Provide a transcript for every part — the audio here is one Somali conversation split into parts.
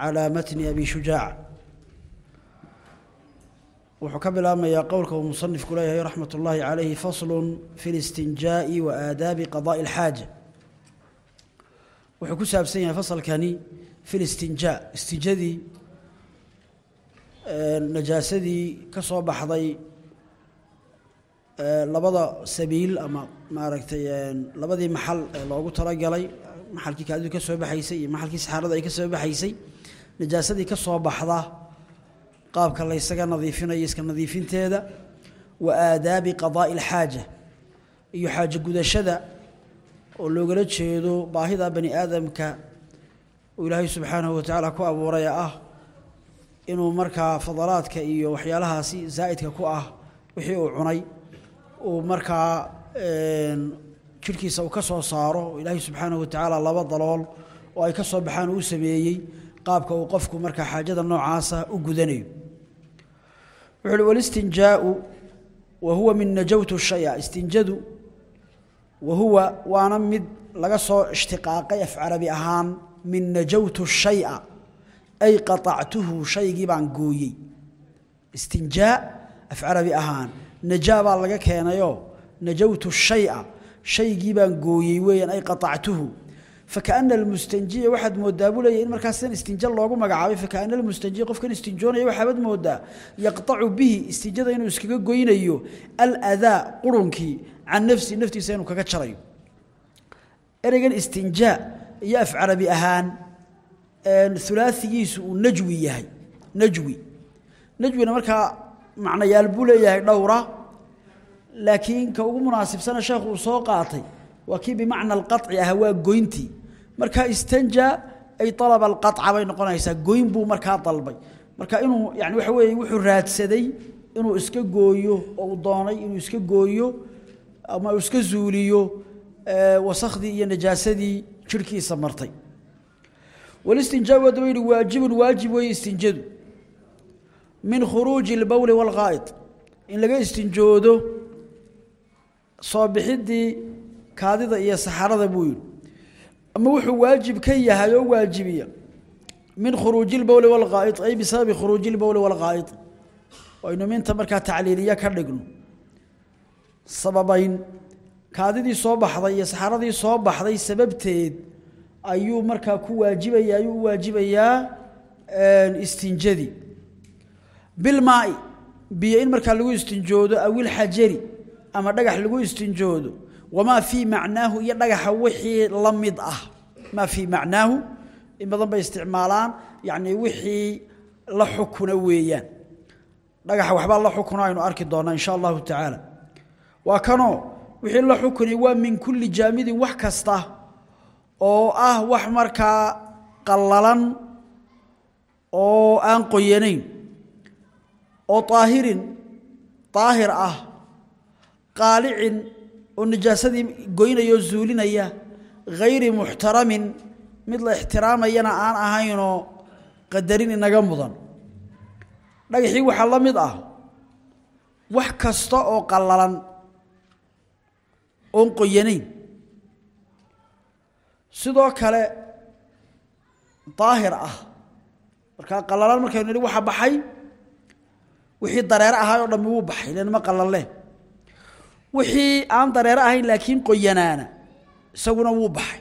calaa matni abi shujaaca wuxuu ka bilaabmayaa qowlka uu musanifku leeyahay raxmat ullaahi calayhi faslun fi listinjaa'i wa aadaabi qadaa'i alxaaja wuxuu ku saabsan yahay fasalkani fi listinjaa istinjadii najaasadii baxday labada sabiil ama maaragtay labadii maxal loogu talagalay maxalkii kaadidu ka soo baxaysay iyo maxalkii saxaarada ay ka soo baxaysay najaasadii ka soo baxda qaabka la ysaga nadiifinayo iska nadiifinteeda wa aadaabi qadaa'i alxaaja iyo xaajo gudashada oo loogala jeedo baahida bani aadamka uu ilaahay subxaanahu watacaala ku abuuraya ah inuu markaa fadalaadka iyo waxyaalahaasi zaa'idka ku ah wixii uu cunay uu markaa jidhkiisa uu ka soo saaro ilaahay subxaanahu watacaala laba dalool oo ay ka soo baxaan uu sameeyey qaabka uu qofku markaa xaajada noocaasa u gudanayo. Wuxu uhi walistinjaau wa min najawtu shaya. Istinjadu wa waana mid laga soo ishtiqaaqay af carabi ahaan min najawtu shaya ay qaطactuhu shaygii baan gooyey. Istinjaa af carabi ahaan najaa baa laga keenayoo najawtu shaya shaygii baan gooyey weeyaan ay qaطactuhu fakaana almustanjiya waxaad moodaa buu leeyahy in markaas sidan istinja loogu magacaabay fakaana almustanjiya qofkan istinjoonaya waxaabaad moodaa yaqطacu bihi istinjada inuu iskaga goynayo aladaa qurunkii can nafsi naftiisa inuu kaga jarayo. Ereygan istinjaa iyo af carabi ahaan ulaaigiisu uu najwi yahay najwi. Najwina markaa macnayaal buu leeyahay dhowra laakiin ka ugu munaasibsana sheekhu soo qaatay waa kii bimacna alqaci ah waa goyntii markaa istanja ay alaba alqaca bay noqonaysaa. Goyn buu markaa dalbay. Marka inuu yani waxa weeye wuxuu raadsaday inuu iska gooyo oo uu doonay inuu iska gooyo ama uu iska zuuliyo wasakhdii iyo najaasadii jirhkiisa martay. Walistinjaa wadaba yihi waajibun waajib weeye istinjadu. Min khuruuji اlbowli wاlghaa'id in laga istinjoodo soo bixiddii kaadida iyo saxarada buu yidhi ama wuxuu waajib ka yahay oo waajibiya min khuruuji اlbowli wاlghaa'id ay bisababi khuruuji اlbowli wاlghaa'id aynu minta markaa tacliiliya ka dhigno sababayn kaadidii soo baxday iyo saxaradii soo baxday sababteed ayuu markaa ku waajibaya ayuu u waajibayaa istinjadii bilmaai biyo in markaa lagu istinjoodo awilxajari ama dhagax lagu istinjoodo wamaa fii macnaahu iyo dhagaxa wixii la mid ah maa fii macnaahu in badan bay isticmaalaan yacnii wixii la xukuna weeyaan dhagaxa waxbaa la xukuna aynu arki doonnaa insha allahu tacaala waa kanoo wixii la xukuni waa min kulli jaamidin wax kasta oo ah wax markaa qallalan oo aan qoyanayn oo daahirin daahir ah qaalicin oo najaasadii goynaya oo zuulinaya hayri muxtaramin mid la ixtiraamayana aan ahaynoo qadarin inaga mudan. Dhagaxii waxaa la mid ah wax kasta oo qallalan oon qoyanayn. Sidoo kale daahir ah. Markaa qallalan markaynu nidhi waxa baxay wixii dareere ahaay oo dhammi wuu baxay len ma qallaleen wixii aan dareero ahayn laakiin qoyanaana. Isaguna wuu baxay.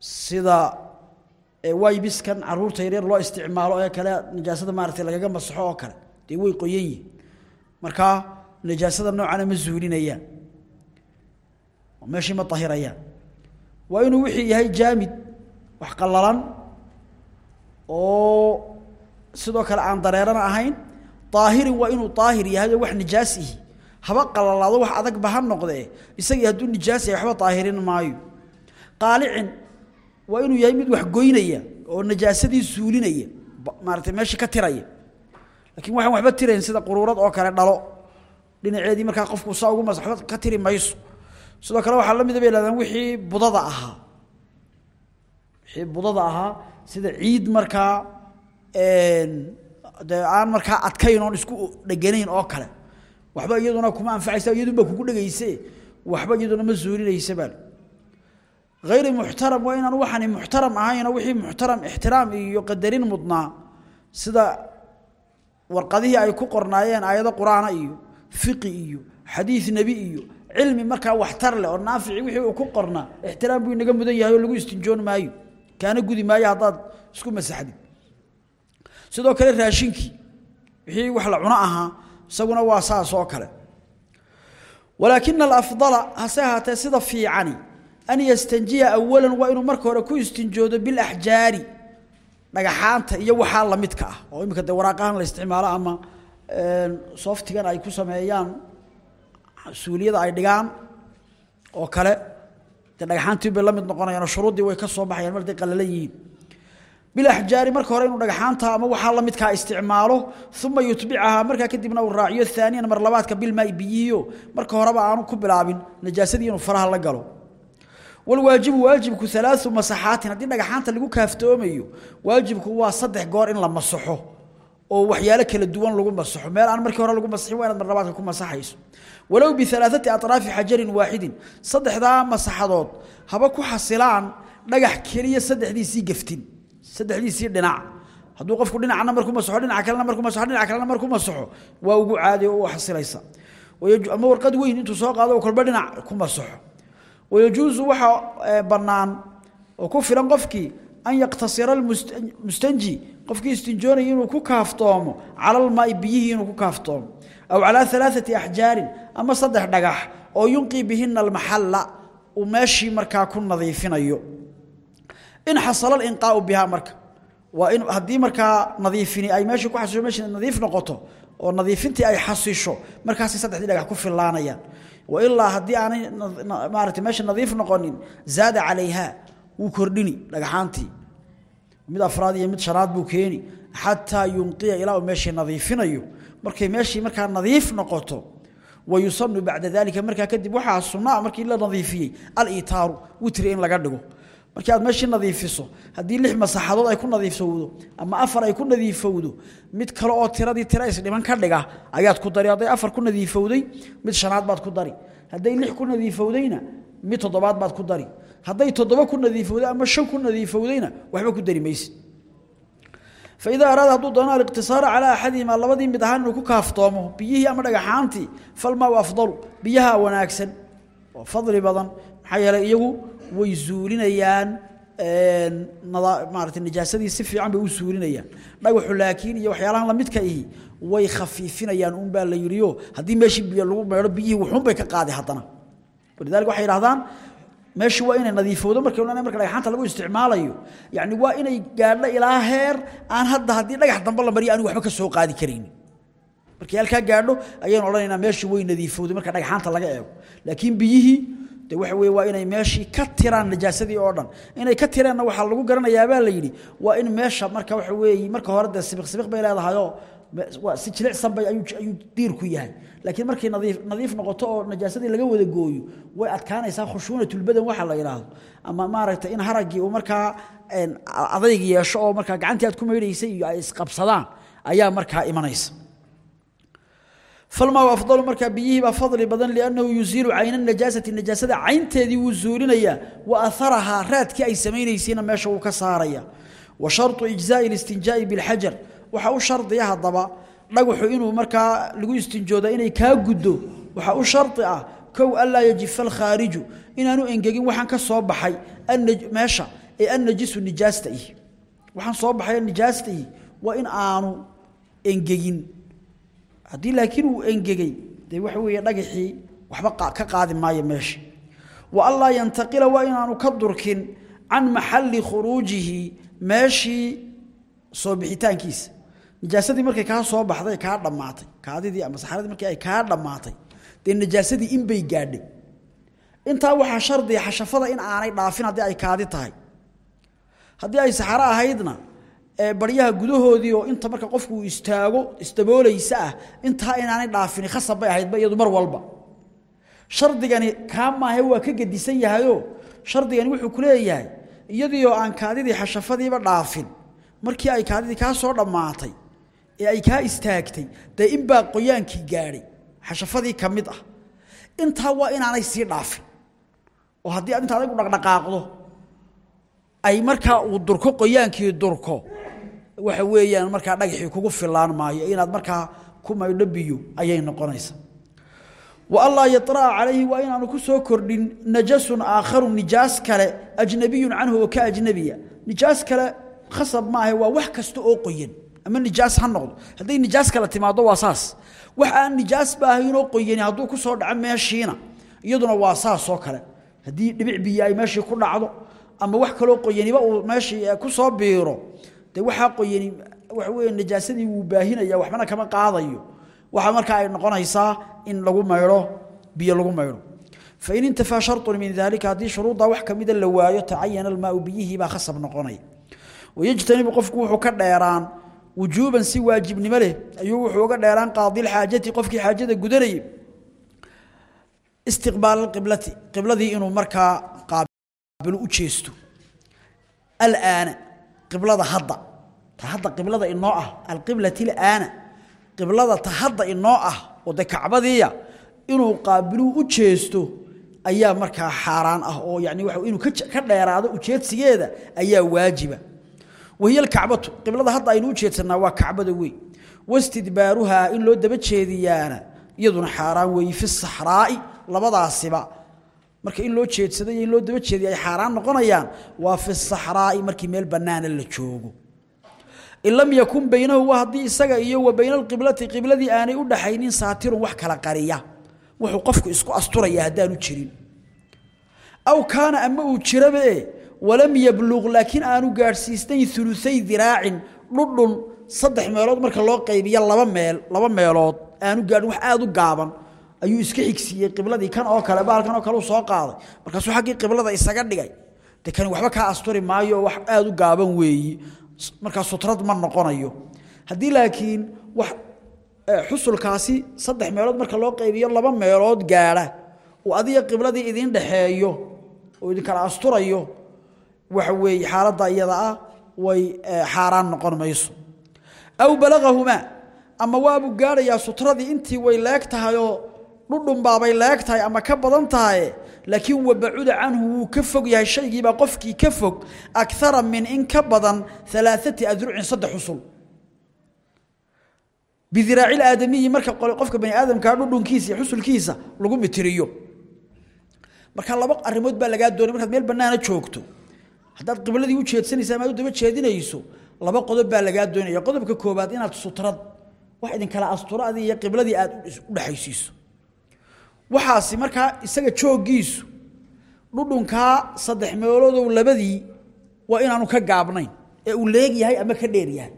Sida waybiskan carruurta yaryar loo isticmaalo ee kale najaasada maaragtay lagaga masaxo oo kale. Dee way qoyan yihiin markaa najaasada noocana ma zuulinayaan. Meeshii ma ahirayaan waa inuu wixii yahay jaamid wax qallalan oo sidoo kale aan dareerana ahayn daahirin waa inuu daahir yahay oo wax nijaas ihi haba qalalaado wax adagba ha noqdee? Isagii hadduu nijaas yahay waxba daahirin maayo. Qaalicin waa inuu yahay mid wax goynaya oo najaasadii suulinaya maaragtay meeshii ka tiraya. Laakiin waxaan waxba tirayn sida quruurad oo kale dhalo. Dhinaceedii markaa qofku saa ugu masaxo ka tiri mayso. Sidoo kale waxaa la mida bay wixii budada ahaa. Wixii budada ahaa sida ciid markaa dee aan markaa adkayn oon isku dheganayn oo kale waxba iyaduna kuma anfacaysa iyadunba kugu dhegayse waxba iyaduna ma zuulinaysa baa muxtaram waa inaan waxani muxtaram ahayn wixii muxtaram ixtiraam iyo qadarin mudnaa. Sida warqadihii ay ku qornaayeen aayado quraana iyo fiqi iyo xadiis nebi iyo cilmi markaa waxtar leh oo naafici wixii uu ku qornaa ixtiraam buu inaga mudan yahay oo lagu istinjoon maayo. Kaana gudi maayo haddaad isku masaxdid. Sidoo kale raashinkii wixii wax la cuno ahaa isaguna waa saas oo kale. Walaakina alafdala hase ahaatee sida fiicani an yastanjiya awalan waa inuu marka hore ku istinjoodo bilaxjaari dhagaxaanta iyo waxaa lamidka ah. Oo imika dee waraaqahan la isticmaalo ama softigan ay ku sameeyaan suuliyada ay dhigaan oo kale. Dee dhagaxaantii bay la mid noqonayaan oo shuruuddii way ka soo baxayaan mar day yihiin bilaxjaari marka hore inuu dhagaxaanta ama waxaa la midkaa isticmaalo uma yutbicahaa. Markaa kadibna uu raaciyo aaniyan mar labaadka bilmaai biyihiio marka horeba aanu ku bilaabin najaasadii inuu faraha la galo. Walwaajibu waajibku alaau masaxaatin haddii dhagaxaanta lagu kaaftoomayo waajibku waa saddex goor in la masaxo oo waxyaalo kala duwan lagu masaxo. Meel aan markii hore lagu masaxin waa inaad mar labaadka ku masaxayso. Walow bialaaati atraafi xajarin waaxidin saddexdaa masaxadood haba ku xasilaan dhagax keliya saddexdiisii geftin saddexdiisii dhinac. Hadduu qofku dhinacna marku masaxo dhinaca kalena marku masaxo dhinaca kalena marku masaxo waa ugu caadi oo u xasilaysa. Ama warqad weyn intuu soo qaado kolba dhinac ku masaxo wayajuusu waxaa bannaan oo ku filan qofkii an yaqtasira mustanji qofkii istinjoonaya inuu ku kaaftoomo cala almaai biyihii inuu ku kaaftoomo. Aw calaa alaaثati axjaarin ama saddex dhagax oo yunqii bihina almaxalla uu meeshii markaa ku nadiifinayo in xasala alinqaau bihaa marka. Waa in haddii markaa nadiifini ay meeshii ku xasisho meeshii nadiif noqoto oo nadiifintii ay xasisho markaasay saddexdii dhagax ku fillaanayaan. Wailaa haddii aanay maarata meesha nadiif noqonin zaada calayha wuu kordhini dhagaxaantii. Mid afraad iyo mid shanaad buu keeni. Xataa yunqiya ilaa uu nadiifinayo. Markay meeshii markaa nadiif noqoto wayusanu bacda dalika markaa kadib waxaa sunaa markii la nadiifiyey alitaaru witri in laga dhigo markii aad meeshii nadiifiso haddii lix masaxadood ay ku nadiifowdo ama afar ay ku nadiifowdo mid kale oo tiradii tira isdhiman ka dhiga ayaad ku dari. Hadday afar ku nadiifowday mid shanaad baad ku dari. Hadday lix ku nadiifowdayna mid toddobaad baad ku dari. Hadday toddoba ku nadiifowday ama shan ku nadiifowdayna waxba ku dari doono aliqtisaara calaa axadihimaa labadii mid ahaan inuu ku kaaftoomo biyihii ama dhagaxaantii falmaau afdalu biyaha wanaagsan. Oo fadli badan maxaa yeeley iyagu way zuulinayaan maarata najaasadii si fiican bay u suulinayaan dhagaxu laakiin iyo waxyaalahan lamidka ihi way khafiifinayaan un baa la yidhiyo haddii meeshii biyo lagu meedho biyihii wuxuunbay ka qaadi haddana. Walidalika waxay yidhahdaan meeshii waa inay nadiifowdo markay marka dhagaxaanta lagu isticmaalayo yacni waa inay gaadho ilaa heer aan hadda haddii dhagax dambe la mariyo anigu waxba ka soo qaadi karaynin. Markay halkaa gaadho ayaynu odhanaynaa meeshii way nadiifowday marka dhagaxaanta laga eego. Laakiin biyihii de waxa weye waa inay meeshii ka tiraan najaasadii oo dhan. Inay ka tireenna waxaa lagu garanayaabaa la yidhi waa in meesha marka waxa weeye marka hore dee sibiq sibiq bay leedahayoo waa si jilicsan bay ayuu diirku yahay. Laakiin markay nadiif nadiif noqoto oo najaasadii laga wada gooyo way adkaanaysaa khushuunatulbadan waxa la yidhaahdo. Ama maaragtay in haraggii uu markaa adayg yeesho oo markaa gacantii aad ku maydhaysay iyo ay isqabsadaan ayaa markaa imanaysa falmaa afdalu markaa biyihii baa fadli badan liannahu yuziilu cayna najaasati najaasada caynteedii wuu zuulinayaa wa aharahaa raadkii ay samaynaysayna meesha wuu ka saaraya wa sharطu ijzaaءi اlistinjaa'i biاlxajar waxaa u shardiya haddaba dhagaxu inuu markaa lagu istinjooda inay kaa guddo waxaa u shardi ah kow anlaa yajifa alkhaariju inaanu engegin waxaan ka soo baxay meesha ee annajisu nijaasta ihi waxaan soo baxay nijaasta ihi waa in aanu engegin haddii laakiin uu engegey dee waxa weeye dhagaxii waxba ka qaadi maayo meesha wa anlaa yantaqila waa inaanu ka durkin can maxalli khuruujihi meeshii soo bixitaankiisa. Nijaasadii markay kaa soo baxday kaa dhammaatay. Kaadidii ama saxaradii markii ay kaa dhammaatay dee najaasadii in bay gaadhay. Intaa waxaa shardiya xashafada in aanay dhaafin haddii ay kaadi tahay. Haddii ay saxaro ahaydna baryaha gudahoodii oo inta marka qofku istaago isdaboolaysa ah intaa inaanay dhaafini khasab bay ahaydba iyadu mar walba. Shardigani kaa waa ka gedisan yahayoo shardigani wuxuu ku leeyahay iyadii oo aan kaadidii xashafadiiba dhaafin markii ay kaadidii kaa soo dhammaatay ee ay kaa istaagtay dee inbaa qoyaankii gaadhay xashafadii ka mid ah. Intaa waa inaanay sii dhaafin. Oo haddii inta adigu dhaqdhaqaaqdo ay markaa uu durko qoyaankii durko waxa weeyaan markaa dhagaxii kugu filaan maayo inaad markaa ku maydho ayay noqonaysaa. Wa allaa yaطra'a calayhi waa inaanu ku soo kordhin najasun aakharu nijaas kale ajnabiyun canhu oo ka ajnabiya. Nijaas kale khasab maahe waa wax kasta oo qoyan. Ama nijaas ha noqdo. Hadday nijaas kale timaado waa saas. Wax aan nijaas ba ahaynoo qoyani hadduu ku soo dhaco meeshiina iyaduna waa saasoo kale. Haddii dhibic biyo ay meeshii ku dhacdo ama wax kaloo qoyaniba uu meeshii ku soo biiro dee waxaa qoyani waxa weeye najaasadii wuu baahinaya waxbana kama qaadayo. Waxaa markaa ay noqonaysaa in lagu maydho biyo lagu maydho fain intafaa sharطun min dalika haddii shuruuddaa wax kamida la waayo tacayana almaau biyihii baa khasab noqonaya wayejtanibu qofku wuxuu ka dheeraan wujuuban si waajibnimo leh ayuu wuxuu uga dheeraan qaadilxaajati qofkii xaajada gudanayay. Istiqbaal qiblati qibladii inuu markaa qaabilo u jeesto. Alaana qiblada hadda. Ta hadda qiblada inoo ah alqiblati alaana. Qiblada ta hadda inoo ah oo dee kacbadiiya inuu qaabiluu u jeesto ayaa markaa xaaraan ah oo yani waa inuu ka dheeraado ujeedsigeeda ayaa waajiba. Wahiy alkacbatu qiblada hadda aynu u waa kacbada weyn. Wastidbaaruhaa in loo daba jeediyaana iyaduna xaaraan weeye fi saxraa'i labadaasiba marka in loo jeedsado iyo in loo daba jeediya ay xaaraan noqonayaan waa fi saxraa'i markii meel bannaana la joogo. In lam yakun baynahu haddii isaga iyo wa bayna alqiblati qibladii aanay u dhaxaynin saatirun wax kala qariya. Wuxuu qofku isku asturaya haddaanu jirin. Aw kaana ama uu jirabe walam yabluq laakiin aanu gaadhsiisnayn uluay diraacin dhudhun saddex meelood marka loo qaybiyo laba meel laba meelood aanu gaadhin wax aada u gaaban ayuu iska xigsiiyey qibladii kan oo kale baalkan oo kale soo qaaday. Markaasuu xaggii qiblada isaga dhigay. De waxba kaa asturi maayo wax aada u gaaban weeyi. Markaa sutrad ma noqonayo. Haddii laakiin wax xusulkaasi saddex meelood marka loo qaybiyo laba meelood gaadha uu adiga qibladii idiin dhaxeeyo oo idinkala asturayo waxa weeye xaaladda iyada ah way xaaraan noqon mayso. Aw balagahumaa ama waabuu gaadhayaa sutradii intii way leeg tahayoo dhudhunbaabay leeg tahay ama ka badan tahay laakiin wabacuda canhu wuu ka fog yahay shaygiibaa qofkii ka fog akara min in ka badan alaaati adrucin saddex xusul bidiraaci aadamiyi marka qofka bani aadamkaa dhudhunkiisa iyo xusulkiisa lagu mitiriyo marka laba arimood baa lagaa doonay markaad meel bannaana joogto haddaad qibladii u jeedsanaysa amaad u daba jeedinayso laba qodob baa lagaa doonaya. Qodobka koobaad inaad sutrad wax idinkala asturo iyo qibladii aad u dhexaysiiso waxaasi markaa isaga jooggiisu dhudhunkaa saddex meeloodow labadii waa inaanu ka gaabnayn ee uu leeg yahay ama ka dheer yahay.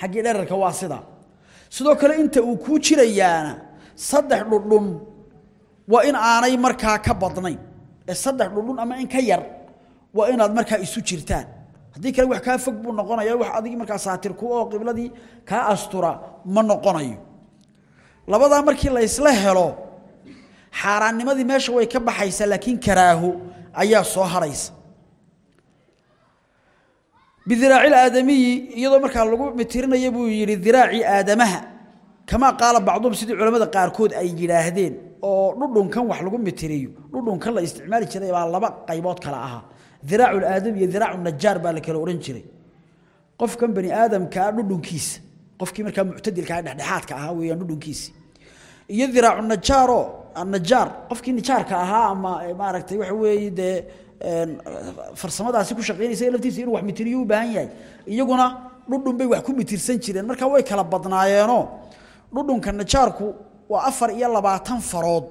Xaggii dherarka waa sidaa sidoo kale inta uu kuu jirayaana saddex dhudhun waa in aanay markaa ka badnayn. Ee saddex dhudhun ama in ka yar waa inaad markaa isu jirtaan. Haddii kale wax kaa fog buu noqonaya wax adigii markaa saatir oo qibladii kaa astura ma noqonayo. Labadaa markii la helo xaaraannimadii meesha way ka baxaysaa laakiin karaaho ayaa soo haraysa. Bidiraaci aadamiyi iyadoo markaa lagu mitirinaya buu yidhi diraacii aadamaha. Kamaa qaala bacduhum sidii culamada qaarkood ay yidhaahdeen oo dhudhunkan wax lagu mitiriyo dhudhunkan la isticmaali jiray baa laba qaybood kale ahaa diraacu iyo diraacu baa la kala odhan jiray. Qofkan bani aadamkaa dhudhunkiisa qofkii markaa muctadilka dhexdhexaadka ahaa weeyaan dhudhunkiisi iyo diraacu najaar qofkii nijaarka ahaa ama maaragtay waxa weeye dee farsamadaasi ku shaqaynaysa laftiisa inuu wax mitiriyo u baahan yahay. Iyaguna dhudhun bay wax ku mitirsan jireen. Marka way kala badnaayeenoo dhudhunka najaarku waa afar iyo labaatan farood.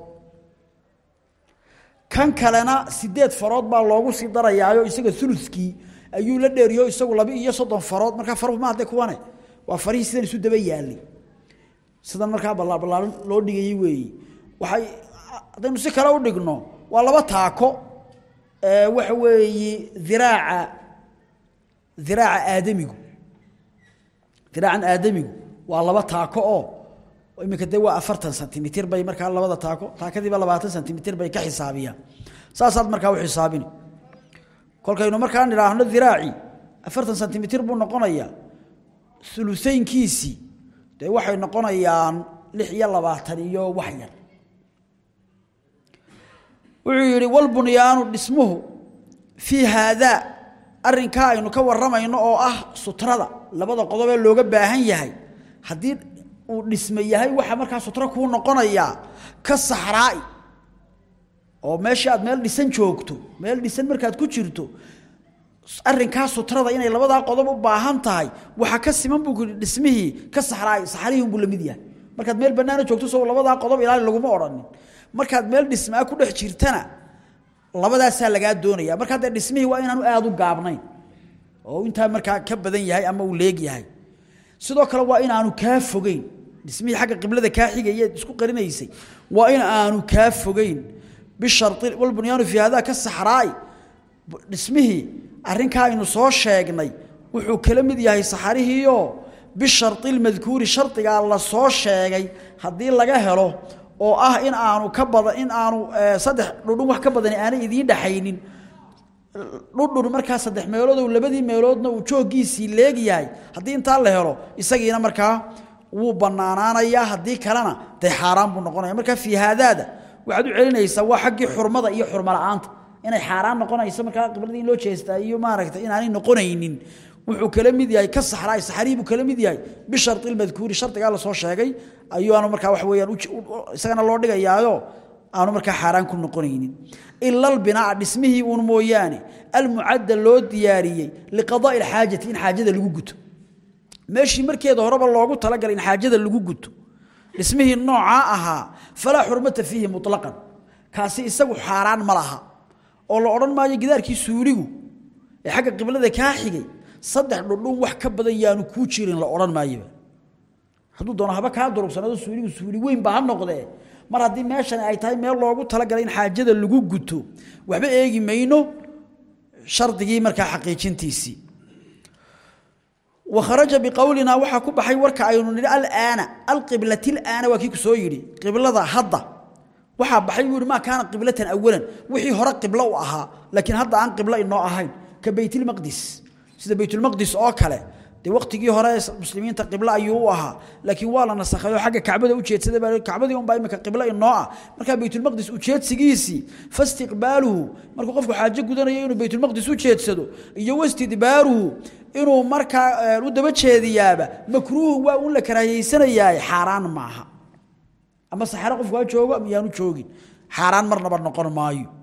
Kan kalena sideed farood baa loogu sii darayaayo isaga ulukii ayuu la dheeriyo isagu laba iyo soddon farood. Markaa faruhu ma hadde kuwane waa farihii sidan isu daba yaalay sidan markaa ballaaban loo dhigayey weeyi waxay haddaynu si kale u dhigno waa laba taako. Waxa weeye diraaca diraaca aadamigu. Diraacan aadamigu waa laba taako oo iminka dee waa afartan sentimitir bay markaa labada taako taakadiiba labaatan sentimitir bay ka xisaabiyaan. Saasaad markaa u xisaabini kolkaynu markaa nidhaahno diraaci afartan sentimitir buu noqonayaa ulusaynkiisii dee waxay noqonayaan lix iyo labaatan iyo wax yar wuxuu yidhi walbunyaanu dhismuhu fii haadaa arrinkaa aynu ka warramayno oo ah sutrada. Labada qodobee looga baahan yahay. Haddii uu dhisme yahay waxaa markaa sutro kuu noqonayaa ka saxraa'i oo meeshii aad meel dhisan joogto meel dhisan markaad ku jirto arrinkaa sutrada inay labadaa qodob u baahan tahay waxaa ka siman buu kuyidhi dhismihii ka saxraa'i saxrihii unbuu la mid yahay. Markaad meel bannaana joogto soo labadaa qodob ilaali laguma odhanin markaad meel dhismaa ku dhex jirtana labadaasaa lagaa doonaya markaa dee dhismihii waa inaanu aada u gaabnayn oo intaa markaa ka badan yahay ama uu leeg yahay. Sidoo kale waa inaanu kaa fogeyn. Dhismihii xagga qiblada kaa xigaya isku qarinaysay waa in aanu kaa fogeyn. Bishari walbunyaanu fii hadaa ka saxraa'i dhismihii arrinkaa aynu soo sheegnay wuxuu kala mid yahay saxarihiioo bishari lmadkuuri shardigaa la soo sheegay. Haddii laga helo oo ah in aanu ka badan in aanu saddex dhudhun wax ka badani aanay idiin dhaxaynin. Dhudhun markaa saddex meelood labadii meeloodna uu jooggiisii leegyahay haddii intaa la helo isagiina markaa wuu bannaanaanayaa haddii kalena dee xaaraan buu noqonaya markaa fii haadaada waxaad u celinaysaa waa xaggii xurmada iyo xurmo la'aanta. Inay xaaraan noqonayso markaa qibladii in loo jeestaa iyo maaragtay inaanay noqonaynin wuxuu kala mid yahay ka saxraay saxrii buu kala mid yahay. Bishari lmadkuuri shardigaa la soo sheegay ayuaanu markaa wax weeyaan isagana loo dhigayaayo aanu markaa xaaraan ku noqonaynin. Ila albinaa'a dhismihii uun mooyaane almucadda loo diyaariyey liqadaa'i alxaajati in xaajada lagu guto. Meeshii markeeda horeba loogu talagalay in xaajada lagu guto. Dhismihii noocaa ahaa falaa xurmata fiihi muطlaqan kaasi isagu xaaraan ma laha. Oo la odhan maayo gidaarkii suuligu ee xagga qiblada kaa xigay saddex dhudhun wax ka badan yaanu kuu jirin la odhan maayoba hadduu doono haba kaa durugsanaado suuligu suuli weyn ba ha noqdee mar haddii meeshani ay tahay meel loogu talagalay in xaajada lagu guto waxba eegi mayno shardigii markaa xaqiijintiisii. Wa kharaja biqowlinaa waxaa ku baxay warka aynu nidhi alaana alqiblati laana waa kii ku soo yidhi qiblada hadda. Waxaa baxay buu maa kaana qiblatan awalan wixii hore qiblo u ahaa laakiin hadda aan qiblo inoo ahayn ka baytilmaqdis sida baytulmaqdis oo kale. Dee waqtigii hore muslimiinta qiblo ayuu u laakiin waa la nasakhay xagga kacbada u jeedsaday baa kacbadii unbaa imika qiblo inoo ah markaa baytulmaqdis ujeedsigiisii fastiqbaaluhu. Markuu qofku xaajo gudanayo inuu baytulmaqdis u jeedsado iyo wastidbaaruhu. Inuu markaa u daba jeediyaaba makruuhu waa un la karaahiyeysanayaa xaaraan maaha. Ama saxaro qofku ha joogo ama yaanu joogin. Xaaraan marnaba noqon maayo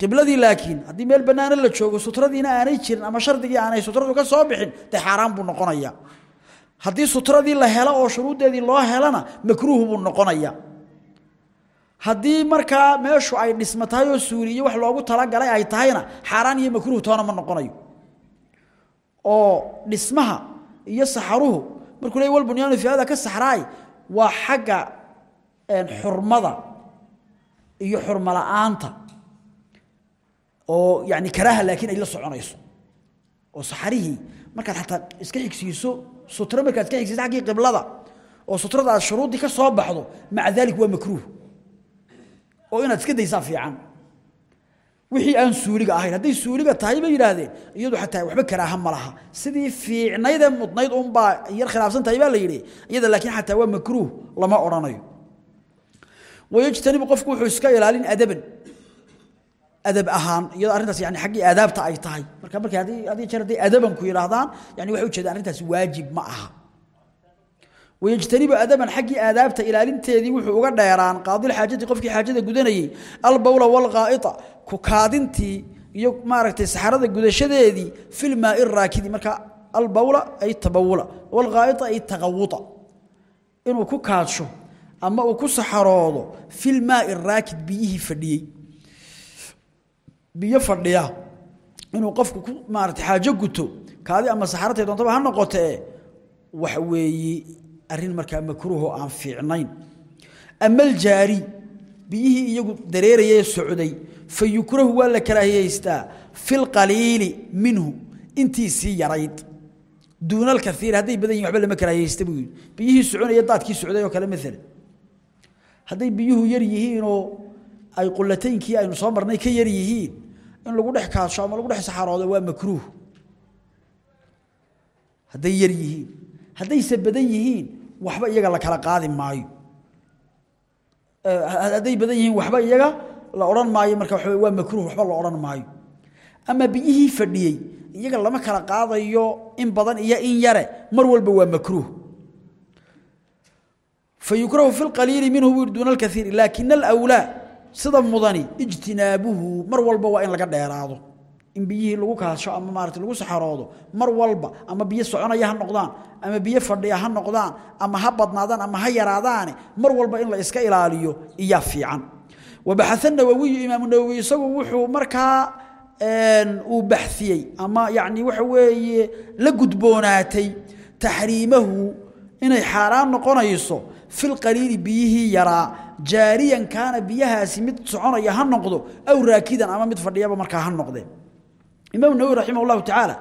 qibladii laakiin haddii meel bannaana la joogo sutradiina aanay jirin ama shardigii aanay sutradu ka soo bixin dee xaaraan buu noqonaya. Haddii sutradii la helo oo shuruuddeedii loo helana makruuh buu noqonaya. Haddii markaa meeshu ay dhismo tahay oo suuliye wax loogu talagalay ay tahayna xaaraan iyo makruuh toona ma noqonayo. Oo dhismaha iyo saxaruhu markuu le walbunyaanu fi hada ka saxraay waa xagga xurmada iyo xurmo oo yani karaaha laakiin ay la soconayso. oo saxarihii markaad xataa iska xigsiiso sutro markaad iska xigsiiso xaggii qiblada oo sutrada aad ka soo baxdo maca daalik waa makruuh. oo inaad iska daysaa fiican. Wixii aan suuliga ahayn hadday suuliga tahay bay yidhaahdeen iyadu xataa waxba karaaha ma laha. Sidii fiicnaydee mudnayd unbaa yar khilaafsan tahay baa la yidhi iyada laakiin xataa waa makruuh lama odhanayo. Wayajtanibu qofku wuxuu iska ilaalin adaban adab ahaan iyadoo arrintaas yani xaggii aadaabta ay tahay. Marka markay haddii haddii jeer adaban ku yidhaahdaan yani waxay ujeedaan arrintaas waajib ma aha. Wayajtanibu adaban xaggii aadaabta ilaalinteedii wuxuu uga dheeraan qaadilxaajati qofkii xaajada gudanayey albawla walqaa'ita ku kaadintii iyo maaragtay saxarada gudashadeedii filmaai raakidi. Marka albawla ay tabawula walqaa'ita ay taqawuta inuu ku kaadsho ama uu ku saxaroodo filmaai raakid biyihii fadhiyey biyo fadhiya. Inuu qofku ku maarata xaajo guto kaadi ama saxaratay doontaba ha noqotee waxa weeye arrin markaa makruuho aan fiicnayn. Ama aljaari biyihii iyagu dareerayee socday fa waa la karaahiyeystaa fi lqaliili minhu intiisii yarayd. Duuna alkaiir hadday badan yihiin waba lama karaahaysta buu yidhi. Biyihii soconaya socday oo kale maalan hadday biyuhu yar yihiinoo ay qulataynkii aynu soo marnay ka yar yihiin in lagu dhex kaasho ama lagu dhex saxaroodo waa makruuh. Hadday yar yihiin haddayse badan yihiin waxba iyaga la kala qaadi maayo. Hadday badan yihiin waxba iyaga la odhan maayo marka waa waa makruuh waxba la odhan maayo. Ama biyihii fadhiyey iyaga lama kala qaadayo in badan iyo in yare mar walba waa makruuh. Fayukrahu fi lqaliili minhu duuna alkaiiri laakina alawlaa sida mudani ijtinaabuhu mar walba waa in laga dheeraado. In biyihii lagu kaasho ama maarata lagu saxaroodo mar walba ama biyo soconaya ha noqdaan ama biyo fadhiya ha noqdaan ama ha badnaadaan ama ha yaraadaane mar walba in la iska ilaaliyo iyaa fiican. Wabaxaa nawowiyu imaamu nawowi isagu wuxuu markaa uu baxiyey ama yani waxa weeye la gudboonaatay taxriimahu inay xaaraan noqonayso fi lqaliili biyihii yaraa jaariyan kaana biyahaasi mid soconaya ha noqdo aw raakidan ama mid fadhiyaba markaa ha noqdee imaam nawowi raximah llahu tacaala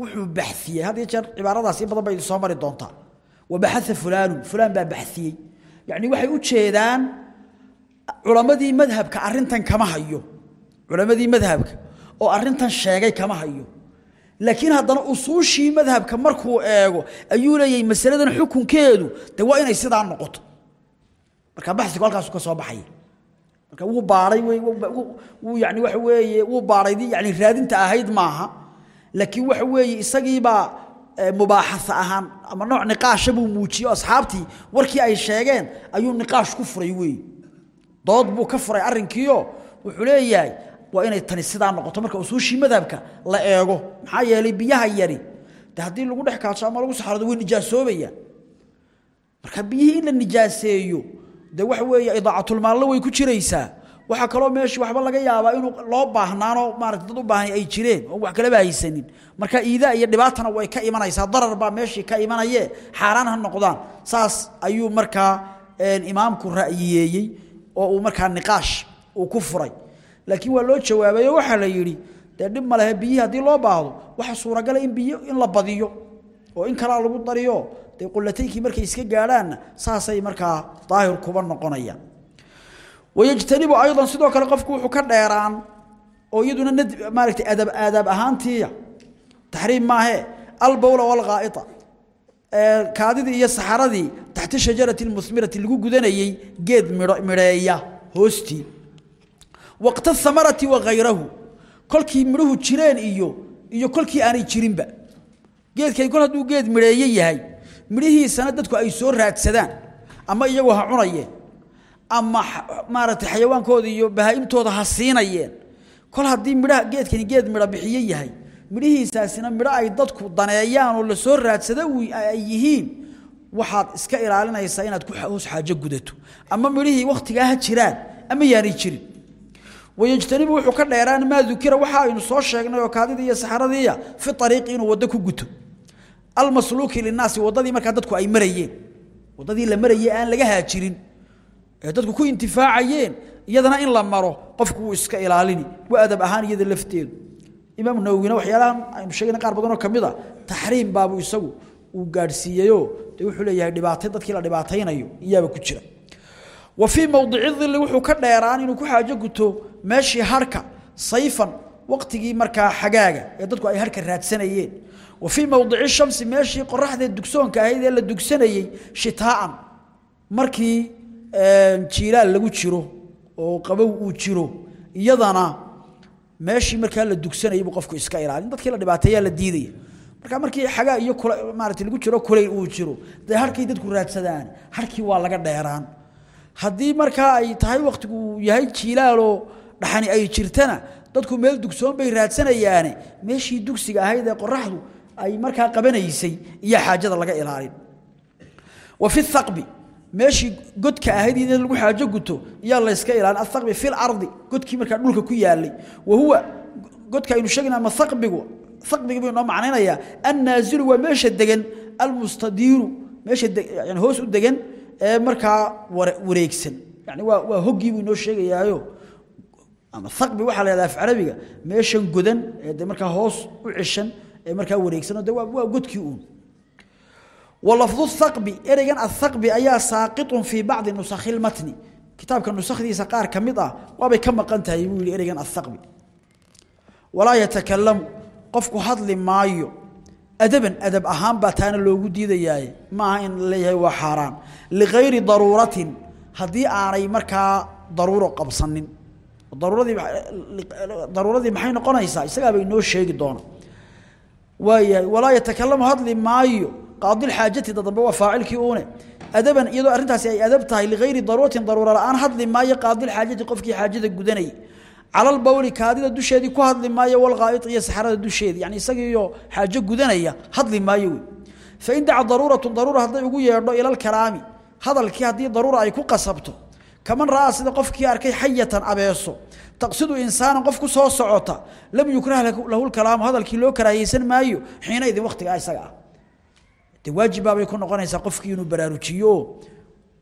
wuxuu baxiyey had iyo jeer cibaaradaasi badan bay soo mari doontaa. Wabaxaa fulaanu fulaan baa baxiyey yani waxay u jeedaan culamadii madhabka arintan kama hayo. Culamadii madhabka oo arintan sheegay kama hayo. Laakiin haddana usuushii madhabka markuu eego ayuu leeyahay masaladan xukunkeedu de waa inay sidaa noqoto marka baxigu halkaasu ka soo baxaya marka wuu baaray wuu yani waxa weeye wuu baaraydii yani raadinta ahayd maaha. Laakiin waxa weeye isagiibaa mubaaxasa ahaan ama nooc niqaasha buu muujiye asxaabtii warkii ay sheegeen ayuu niqaash ku furay weeye dood buu ka furay arrinkiio wuxuu leeyahay waa inay tani sidaa noqoto. Marka usuushii madhabka la eego maxaa yeelay biyaha yari. Haddii lagu dhex kaaso ama lagu saxarado way nijaasoobayaan marka biyihii la nijaaseeyo de waxa weeye idaacatlmaallo way ku jiraysaa. Waxaa kaloo meeshii waxba laga yaabaa inuu loo baahnaanoo maarata u baahani ay jireen oo wax kaleba haysanin marka iidaa iyo dhibaatana way ka imanaysaa. Darar baa meeshii ka imanaye xaaraan ha noqdaan. Saas ayuu markaa imaamku ra'yiyeeyey oo uu markaa niqaash uu ku furay. Laakiin waa loo jawaabayo waxaa la yidhi dee dhib ma lehe biyihii haddii loo baahdo waxa suuragala in biyo in la badiyo oo in kalaa lagu dariyo dee qulataynkii markay iska gaadhaanna saasay markaa daahir kuba noqonayaan wayajtanibu aydan sidoo kale qofku wuxuu ka dheeraan oo iyaduna maaragtay adab aadaab ahaantiiya. Taxriim maahe albawla walghaa'ita. Kaadidii iyo saxaradii taxta shajarati lmuhmirati lagu gudanayey geed midheeya hoostii waqta amarati waghayrahu kolkii midhuhu jireen iyo iyo kolkii aanay jirinba. Geedkani kol hadduu geed midheeye yahay midhihiisana dadku ay soo raadsadaan ama iyagu ha cunayeen ama maaragtay xayawaankooda iyo bahaa'imtooda ha siinayeen. Kol haddii midhaha geedkani geed midho bixiye yahay midhihiisaasina midho ay dadku daneeyaan oo la raadsada ay yihiin waxaad iska ilaalinaysaa inaad ku hoos xaajo gudato. Ama midhihii wakhtigaa ha jiraan ama yaanay jirin. Wayajtanibu wuxuu ka dheeraan maa dukira waxa aynu soo sheegnay oo kaadidii iyo saxaradiiya fi ariiqi inuu waddo ku guto almasluuki linaasi waddadii markaa dadku ay marayeen. Waddadii la marayey aan laga haajirin. Ee dadku ku intifaacayeen iyadana in la maro qofku wuu iska ilaalini. Waa adab ahaan iyada lafteedu. Imaamu nawowina waxyaalahan aynu sheegayna qaar badanoo ka mid a taxriim baabuu isagu uu gaadhsiiyeyoo dee wuxuu leeyahay dhibaatay dadkii la dhibaataynayo iyaaba ku jira. Wa fii mowdici dilli wuxuu ka dheeraan inuu ku xaajo guto meeshii harhka sayfan waqtigii markaa xagaaga ee dadku ay harhka raadsanayeen. Wa fii mowdici shamsi meeshii qoraxdee dugsoonka ahayd ee la dugsanayey shitaa'an markii jiilaal lagu jiro oo qabow uu jiro iyadana meeshii markaa la dugsanayay buu qofku iska ilaalin. Dadkii la dhibaateeyaa la diidaya. Marka markii xagaa iyo maarata lagu jiro kulayl uu jiro dee harkay dadku raadsadaan harkii waa laga dheeraan. Haddii markaa ay tahay wakhtigu yahay jiilaaloo dhaxani ay jirtana dadku meel dugsoon bay raadsanayaane meeshii dugsiga ahayd ee qoraxdu ay markaa qabanaysay iyo xaajada laga ilaalin. Wa fi thaqbi meeshii godka ahayd in lagu xaajo guto iyaa la iska ilaalin. Athaqbi fil ardi godkii markaa dhulka ku yaalay wa huwa godka aynu sheegna ama thaqbigu thaqbiga buu noo macnaynayaa. Annaazilu waa meesha degan almustadiiru meesha yani hoos u degan ee markaa wareegsan. Yani waa waa hoggii sheegayaayo ama thaqbi waxaa la af carabiga meeshan godan ee de hoos u cishan ee markaa wareegsan de waa godkii uun. Walafdu thaqbi ereygan athaqbi ayaa saaqitun fii bacdi nusakhi lmatni kitaabka nusakhdiisa qaar ka mid ah waabay ka maqan tahay buu yihi ereygan athaqbi. Walaa yatakalamu qofku hadli maayo. Adaban adab ahaan baa taana loogu diidayaaye maaha in leeyahay waa xaaraan ligayri daruuratin haddii aanay markaa daruuro qabsanin daruuradii daruuradii maxay noqonaysaa? Isagaaba inoo sheegi doona waayahay walaa yatakalamu hadli maayo qaadilxaajati dadambe waa faacilkii uune. Adaban iyadoo arrintaasi ay adab tahay ligayri daruuratin daruura la'aan hadli maayo qaadilxaajati qofkii xaajada gudanayay. Cala lbawli kaadida dusheedii ku hadli maayo walqaa'id iyo saxrada dusheedii. Yani isagiiyo xaajo gudanaya hadli maayo wey. Fain daca daruuratu daruura hadday ugu yeedho ila lkalaami hadalkii haddii daruura ay ku qasabto kaman ra'aa sida qofkii arkay xayatan abeeso. Taqsidu insaanan qof soo socota lam yukrah lahu lkalaamu hadalkii loo karaahiyeysan maayo xiina idin isaga ah. De waajibbaabay ku noqonaysaa qofkii inuu baraarujiyo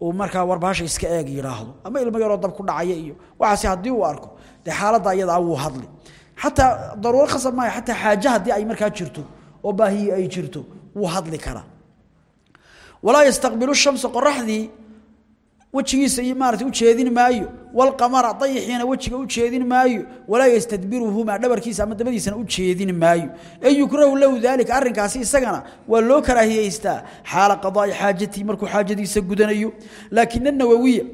uu markaa warbahasha iska eeg yidhaahdo ama ilmo yaroo dab ku dhacaya iyo waxaasi haddii uu arko dee xaaladda iyadaa wuu hadli. Xataa daruuro khasab maayo xataa xaaje haddii ay markaa jirto oo baahiyi ay jirto wuu hadli karaa. Walaa yastaqbilu shamsa qoraxdii wejigiisa iyo maarata u jeedin maayo walqamara dayixiina wejiga u jeedin maayo walaa yastadbiruhumaa dhabarkiisa ama dabadiisana u jeedin maayo. Ee yukrahu lahu daalika arrinkaasi isagana waa loo karaahiyeystaa xaala qadaa'i xaajatii markuu xaajadiisa gudanayo. Laakina nawawiya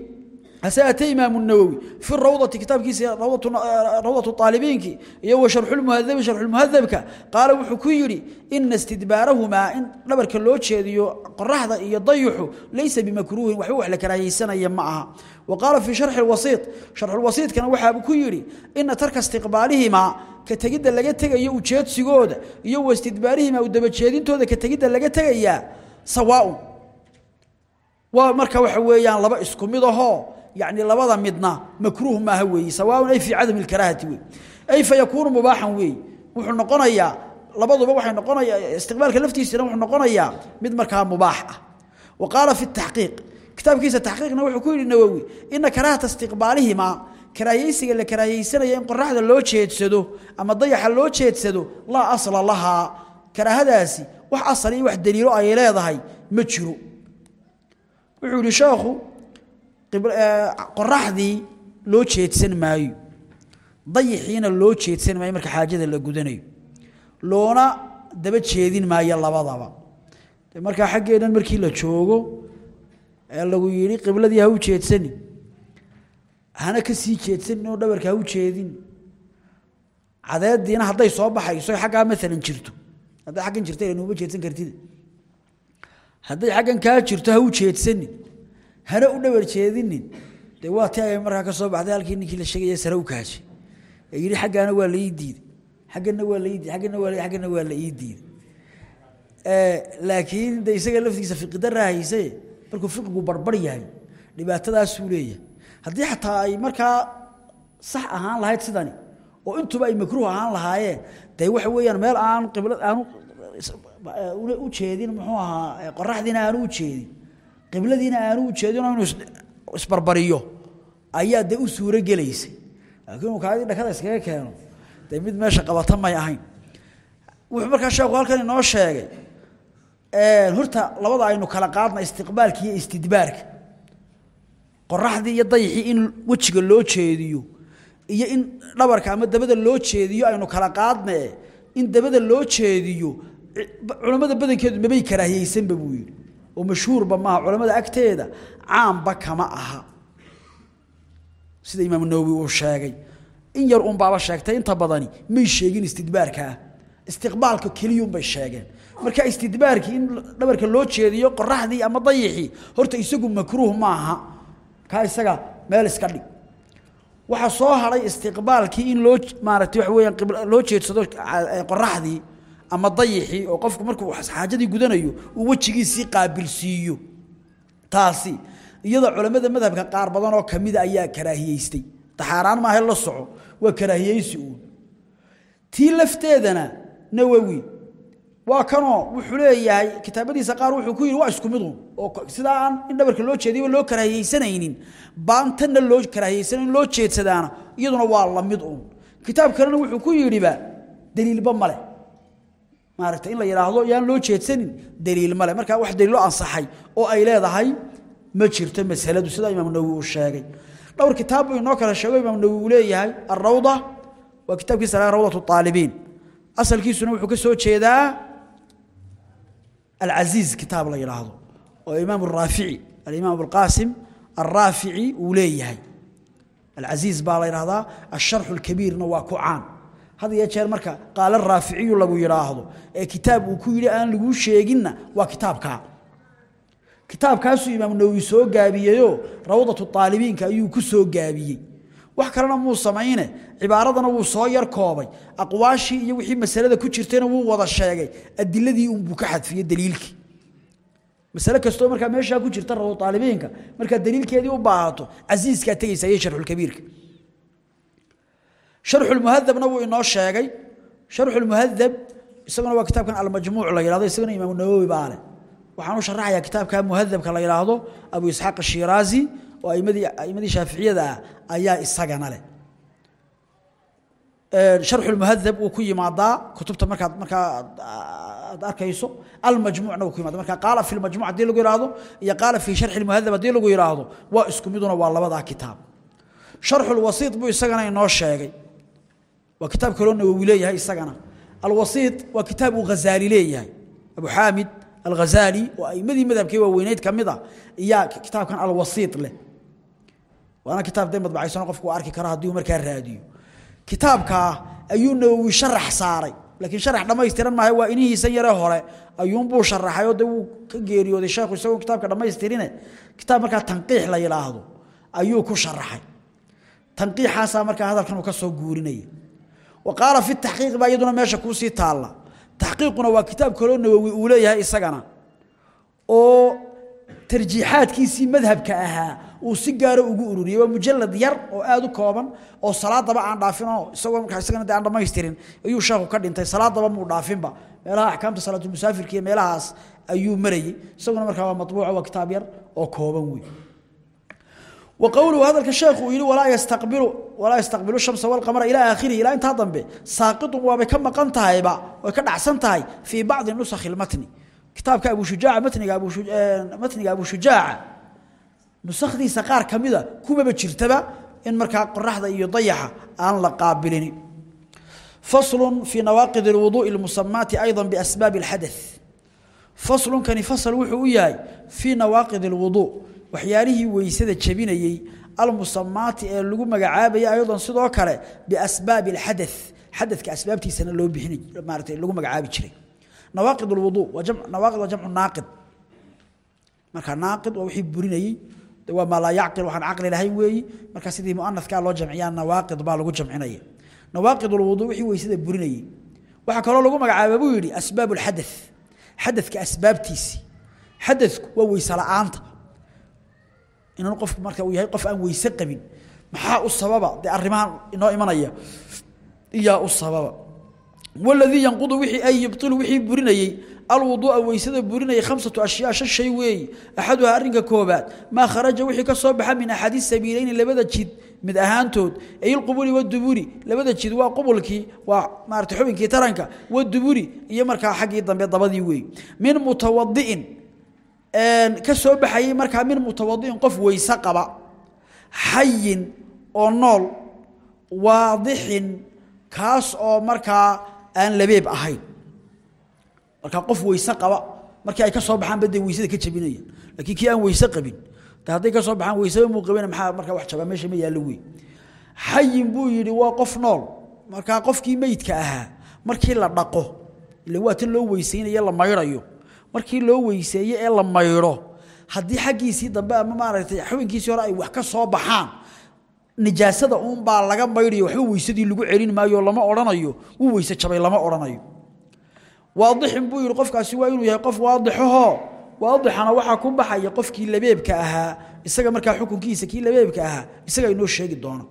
hase atee imaamu nawowi fi rawdati kitaabkiisa rawdatu aalibiinki iyo wa sharxulmuhadabi sharxulmuhadabka qaala wuxuu ku yidhi ina istidbaarahumaa in dhabarka loo jeediyo qoraxda iyo dayuxu laysa bimakruuhin waxba wax la karaahiyeysanaya ma aha wa qaala fii sharxi lwasiit sharxulwasiitkana waxaabuu ku yidhi ina tarka istiqbaalihimaa ka tegidda laga tegayo ujeedsigooda iyo wa istidbaarihimaa udabajeedintooda ka tegidda laga tegayaa sawaaun waa marka waxa weeyaan laba isku mid ahoo yani labada midna makruuh maaha weeye sawaaun ay fii cadami lkaraahati wey ay fa yakuunu mubaaxan weeye wuxuu noqonayaa labaduba waxay noqonaya istiqbaalka laftiisana wuxuu noqonayaa mid markaa mubaax ah. Wa qaala fi taxqiiq kitaabkiisa taxqiiqna wuxuu ku yidhi nawowi ina karaahata istiqbaalihimaa karaahiyeysiga la karaahiyeysanaya in qoraxda loo jeedsado ama dayaxa loo jeedsado laa asla lahaa karaahadaasi wax asal iyo wax daliilo ay leedahay ma jiro. Wuxuu qoraxdii loo jeedsan maayo. Dayixiina loo jeedsan maayo marka xaajada la gudanayo. Loona daba jeedin maayo labadaba. Markaa xaggeennan markii la joogo ee lagu yidhi qibladii ha u jeedsani. Hana ka sii jeedsanin oo dhabarka ha u jeedin. Cadeediina hadday soo baxayso xaggaa maalan jirto. Hadday xaggan jirta ilanuma jeedsan kartid. Hadday xaggan kaa jirto ha u jeedsanin hana u dhabar jeedinin. De waa ti ay markaa ka soo baxday halkii ninkii la sheegaya sare u kaashay. Ee yidhi xaggaana waa la ii diiday xaggana waa la ii diiday xaggana waa xaggana waa la ii diiday laakiin de isaga laftiisa fiqidara hayse markuu fiqigu barbar yahay dhibaatadaasuu leeyahay. Haddii xataa ay markaa sax ahaan lahayd sidani oo intuba ay makruuh ahaan lahaayeen dee waxa weeyaan meel aan qiblad aanu u jeedin muxuu ahaa qoraxdiina aanu u jeedin qibladiina aanu u jeedin inuu isbarbariyo ayaa dee u suuro gelaysay laakiin uu kaadii dhakada iskaga keeno dee mid meesha qabata may ahayn. Wuxuu markaa sheekhu halkan inoo sheegay horta labada aynu kala qaadna istiqbaalka iyo istidbaarka. Qoraxdii iyo dayixii in wejiga loo jeediyo iyo in dhabarka ama dabada loo jeediyo aynu kala qaadne in dabada loo jeediyo culammada badankeedu mabay karaahiyeysanba buu yidhi oo mashhuurba maaha culamada agteeda caamba kama aha. Sida imaam nawowi uu sheegay in yar uun baaba sheegtay inta badani may sheegin istidbaarkaa istiqbaalka keliyuun bay sheegeen. Marka istidbaarkii in dhabarka loo jeediyo qoraxdii ama dayixii horta isagu makruuh maaha. Kaa isaga meel iska dhig. Waxaa soo haray istiqbaalkii in loo maaragtay waxa weeyaan loo jeedsado qoraxdii ama dayixii oo qofku markuu xaajadii gudanayo uu wejigiisii qaabilsiiyo taasi iyada culamada madhabka qaar badan oo kamida ayaa karaahiyeystay. Taxaaraan maaha la soco waa karaahiyeysi uun. Tii lafteedana nawowi waa kanoo wuxuu leeyahay kitaabadiisa qaar wuxuu ku yidhi waa isku mid uun. Oo sidaa aan in dhabarka loo jeediyo loo karaahiyeysanaynin. Baan tanna loo karaahiyeysanan loo jeedsadaana iyaduna waa la mid uun. Kitaab kalena wuxuu ku yidhiba daliilba male maaragtay in la yiraahdo yaan loo jeedsanin daliil male marka wax daliilo ansaxay oo ay leedahay ma jirto masaladu. Sida imaam nawawi uu sheegay. Dhowr kitaab uu inoo kala sheegay imaam nawawi uu leeyahay ar-rawda wa kitaabkiisa la rawdatu taalibiin. Asalkiisuna wuxuu ka soo jeedaa al-aziz kitaab la yiraahdo oo imaam ar-rafi'i al-imaam al-qasim ar-rafi'i uu leeyahay. Al-aziz baa la yiraahdaa ash-sharh al-kabirna waa ku caan hada ya jeer marka qaala raaficiyu lagu yiraahdo ee kitaab uu ku yiri aan lagu sheeginna waa kitaabka. Kitaabkaasu imaam nawawi soo gaabiyeeyo rawdatu taalibiinka ayuu ku soo gaabiyey. Wax kalena muu samayne cibaaradana wuu soo yar koobay aqwaashii iyo wixii masalada ku jirtayna wuu wada sheegay adiladii un buu ka xadfiyey daliilkii. Masale kastoo markaa meeshaa ku jirta rawdatu taalibiinka markaa daliilkeedii u baahato casiiskaa tegaysa iyo sharxulkabiirka sharxulmuhadabna wuu inoo sheegay. Sharxulmuhadab isaguna waa kitaabkan almajmuuc la yihahdo isagana imaam nawowi baa leh. Waxaan u sharaxayaa kitaabka muhadabka la yidhaahdo abu isxaaq ashiraazi oo aimadii aimadii shaaficiyada ah ayaa isagana leh. Sharxulmuhadab wuu ku yimaadaa kutubta markaad markaa ad arkayso almajmuucna wuu ku yimada marka qaala fi lmajmuc haddii lagu yidhaahdo iyo qaala fii sharxi lmuhadab haddii lagu yidhaahdo waa isku miduna waa labadaa kitaab. Sharxulwasiid buu isagana inoo sheegay waa kitaab kaloo nawowi leeyahay isagana. Alwasii waa kitaab uu leeyahay. Abu xaamid alhazaali oo aimadii madhabkii waaweyneyd ka mid a iyaa kitaabkan alwasii leh. Waana kitaab de madbacaysan qofku arki karo haddii markaa raadiyo. Kitaabkaa ayuu nawowi sharax saaray. Lakiin sharax dhamaystiran maaha waa inihiisan yare hore ayuunbuu sharaxayoo de wuu ka geeriyooday sheekhu isagoo kitaabka dhammaystirine. Kitaab markaa tanqiix la yidhaahdo ayuu ku sharaxay. Tanqiixaasaa markaa hadalkan uu ka soo guurinaya waqaala fi taxqiiq baa iyaduna meesha kuusii taalla. Taxqiiquna waa kitaab kaloo nawowi uu leeyahay isagana oo tarjiixaadkiisii madhabka ahaa uu si gaaro ugu ururiyey. Waa yar oo aad u kooban oo salaadaba aan dhaafinoo isagoo markaa isagana aan dhamaystirin ayuu sheekhu ka dhintay. Salaadaba muu dhaafinba. Meelaha axkaamta salaatulmusaafirka iyo meelahaas ayuu marayey isaguna markaa waa matbuuco waa kitaab yar oo kooban wey weey وقوله هذا الشيخ يقول ولا يستقبل ولا يستقبل الشمس والقمر الى اخره الى انت ضمبه ساقط وبكم قنتهاي با وكدعسنتهاي في بعض النسخ المتن كتابك ابو شجاع متن ابو شجاع متن ابو شجاع نسختي سقار كميده كوبا بجرتبا ان marka qorraxda iyo dayaxa aan la qaabilin فصل في نواقض الوضوء المسمات ايضا باسباب الحدث فصل كان فصل وحو ياي في نواقض الوضوء waxyaalihii weysada jabinayay almusamaati ee lagu magacaabay ayadan sidoo kale bi asbaab alhadath hadathka asbaabtiisana loo bixinay maartay lagu magacaabi jiray. Nawaqid alwudu wa jam' nawaqid wa jam'u naqid marka naqid waa wixii burinayay waa ma la yaqil waxaan aqli lahayn weeyi. Marka sidii muannafka loo jamciyaa nawaqid baa lagu jamcinaya nawaqid alwudu wixii weysada burinayay. Waxa kale lagu magacaabay buu yiri asbaab alhadath hadathka asbaabtiisi. Hadathku waa weysa la'aanta inuu qofku marka uu yahay qof aan weyse qabin. Maxaa u sababa? De arrimahan inoo imanaya. Iyaa u sababa. Waladii yanqudu wiii ay yubilu wixii burinayey alwuduu'a weysada burinayay khamsatu ashyaa shan shay weeye axaduhaa arrinka koobaad maa kharaja wixii ka soo baxa min axadi sabiileyni labada jid mid ahaantood. Ay ilqubuli waduburi labada jid waa qubulkii waa maarata xubinkii taranka waduburi iyo markaa xaggii dambe dabadii weeye min mutawadi'in ka soo baxayay marka min mutawaddiin qof weysa qaba. Hayyin oo nool waadixin kaas oo marka aan labeeb ahayn. Marka qof weysa qaba markii ay ka baxaan baday weysada ka jabinayaan laakiin kii aan weysa qabin haday ka baxaan weysada muu qabin maxaa marka wax jaba meesha ma yaalo weey hayyin buu yiri waa qof nool marka qofkii meydka ahaa markii la dhaqo ilaa waa tan loo weysaynayo la mayrayo markii loo weyseeyo ee la mayro haddii xaggiisii dambe ama maaragtay xubinkiisii hore ay wax ka soo baxaan nijaasada uun baa laga mayrayo waxba weysadii lagu celin maayo lama odhanayo wuu weyse jabay lama odhanayo. Waadixin buu yidhi qofkaasi waa inuu yahay qof waadixahoo waadixana waxaa ku baxaya qofkii labeebka ahaa isaga markaa xukunkiisa kii labeebka ahaa isaga inoo sheegi doono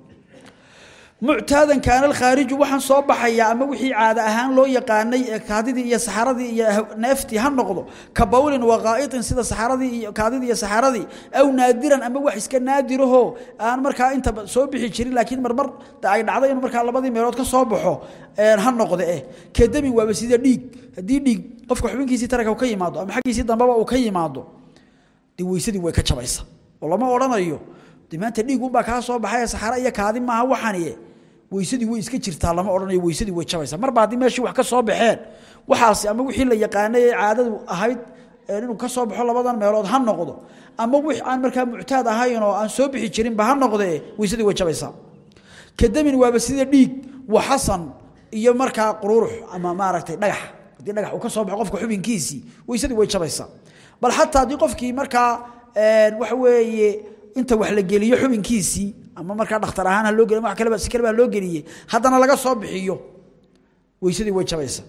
muctaadan kaana alkhaariju waxaan soo baxaya ama wixii caada ahaan loo yaqaanay ee iyo saxaradii iyo neeftii ha noqdo ka bawlin waqaa'itin sida saxaradii iyo kaadidii iyo saxaradii aw naadiran ama wax iska naadiraho aan markaa inta soo bixi jirin laakiin marmar ay dhacdo inuu markaa labadii meelood ka soo baxo ha noqde eh. Kedamin waaba sida dhiig haddii qofka xubinkiisii taranka ka yimaado ama xaggiisii dambaba uu ka yimaado dee way ka jabaysa oo lama odhanayo dee maanta dhiig kaa soo baxaya saxara iyo kaadi maaha waxaniye weysadii way iska jirtaa lama odhanayo weysadii way jabaysaa. Marba haddii meeshii wax ka soo baxeen waxaasi ama wixii la yaqaanay ee caadadu ahayd inuu ka soo baxo labadan meelood ha noqdo ama wix aan markaa muctaad ahayn oo aan soo bixi jirinba ha noqdee weysadii way jabaysaa. Kadamin waaba sida dhiig waxasan iyo markaa quruurux ama maaragtay dhagax. Haddii dhagax uu ka soo baxo qofka xubinkiisii weysadii way jabaysaa. Bal xataa haddii qofkii markaa waxa weeye inta wax la geliyo xubinkiisii ama markaa dhakhtar ahaan ha loo geliy wax kaleba si kale baa loo geliyey. Haddana laga soo bixiyo. Weysadii way jabaysaa.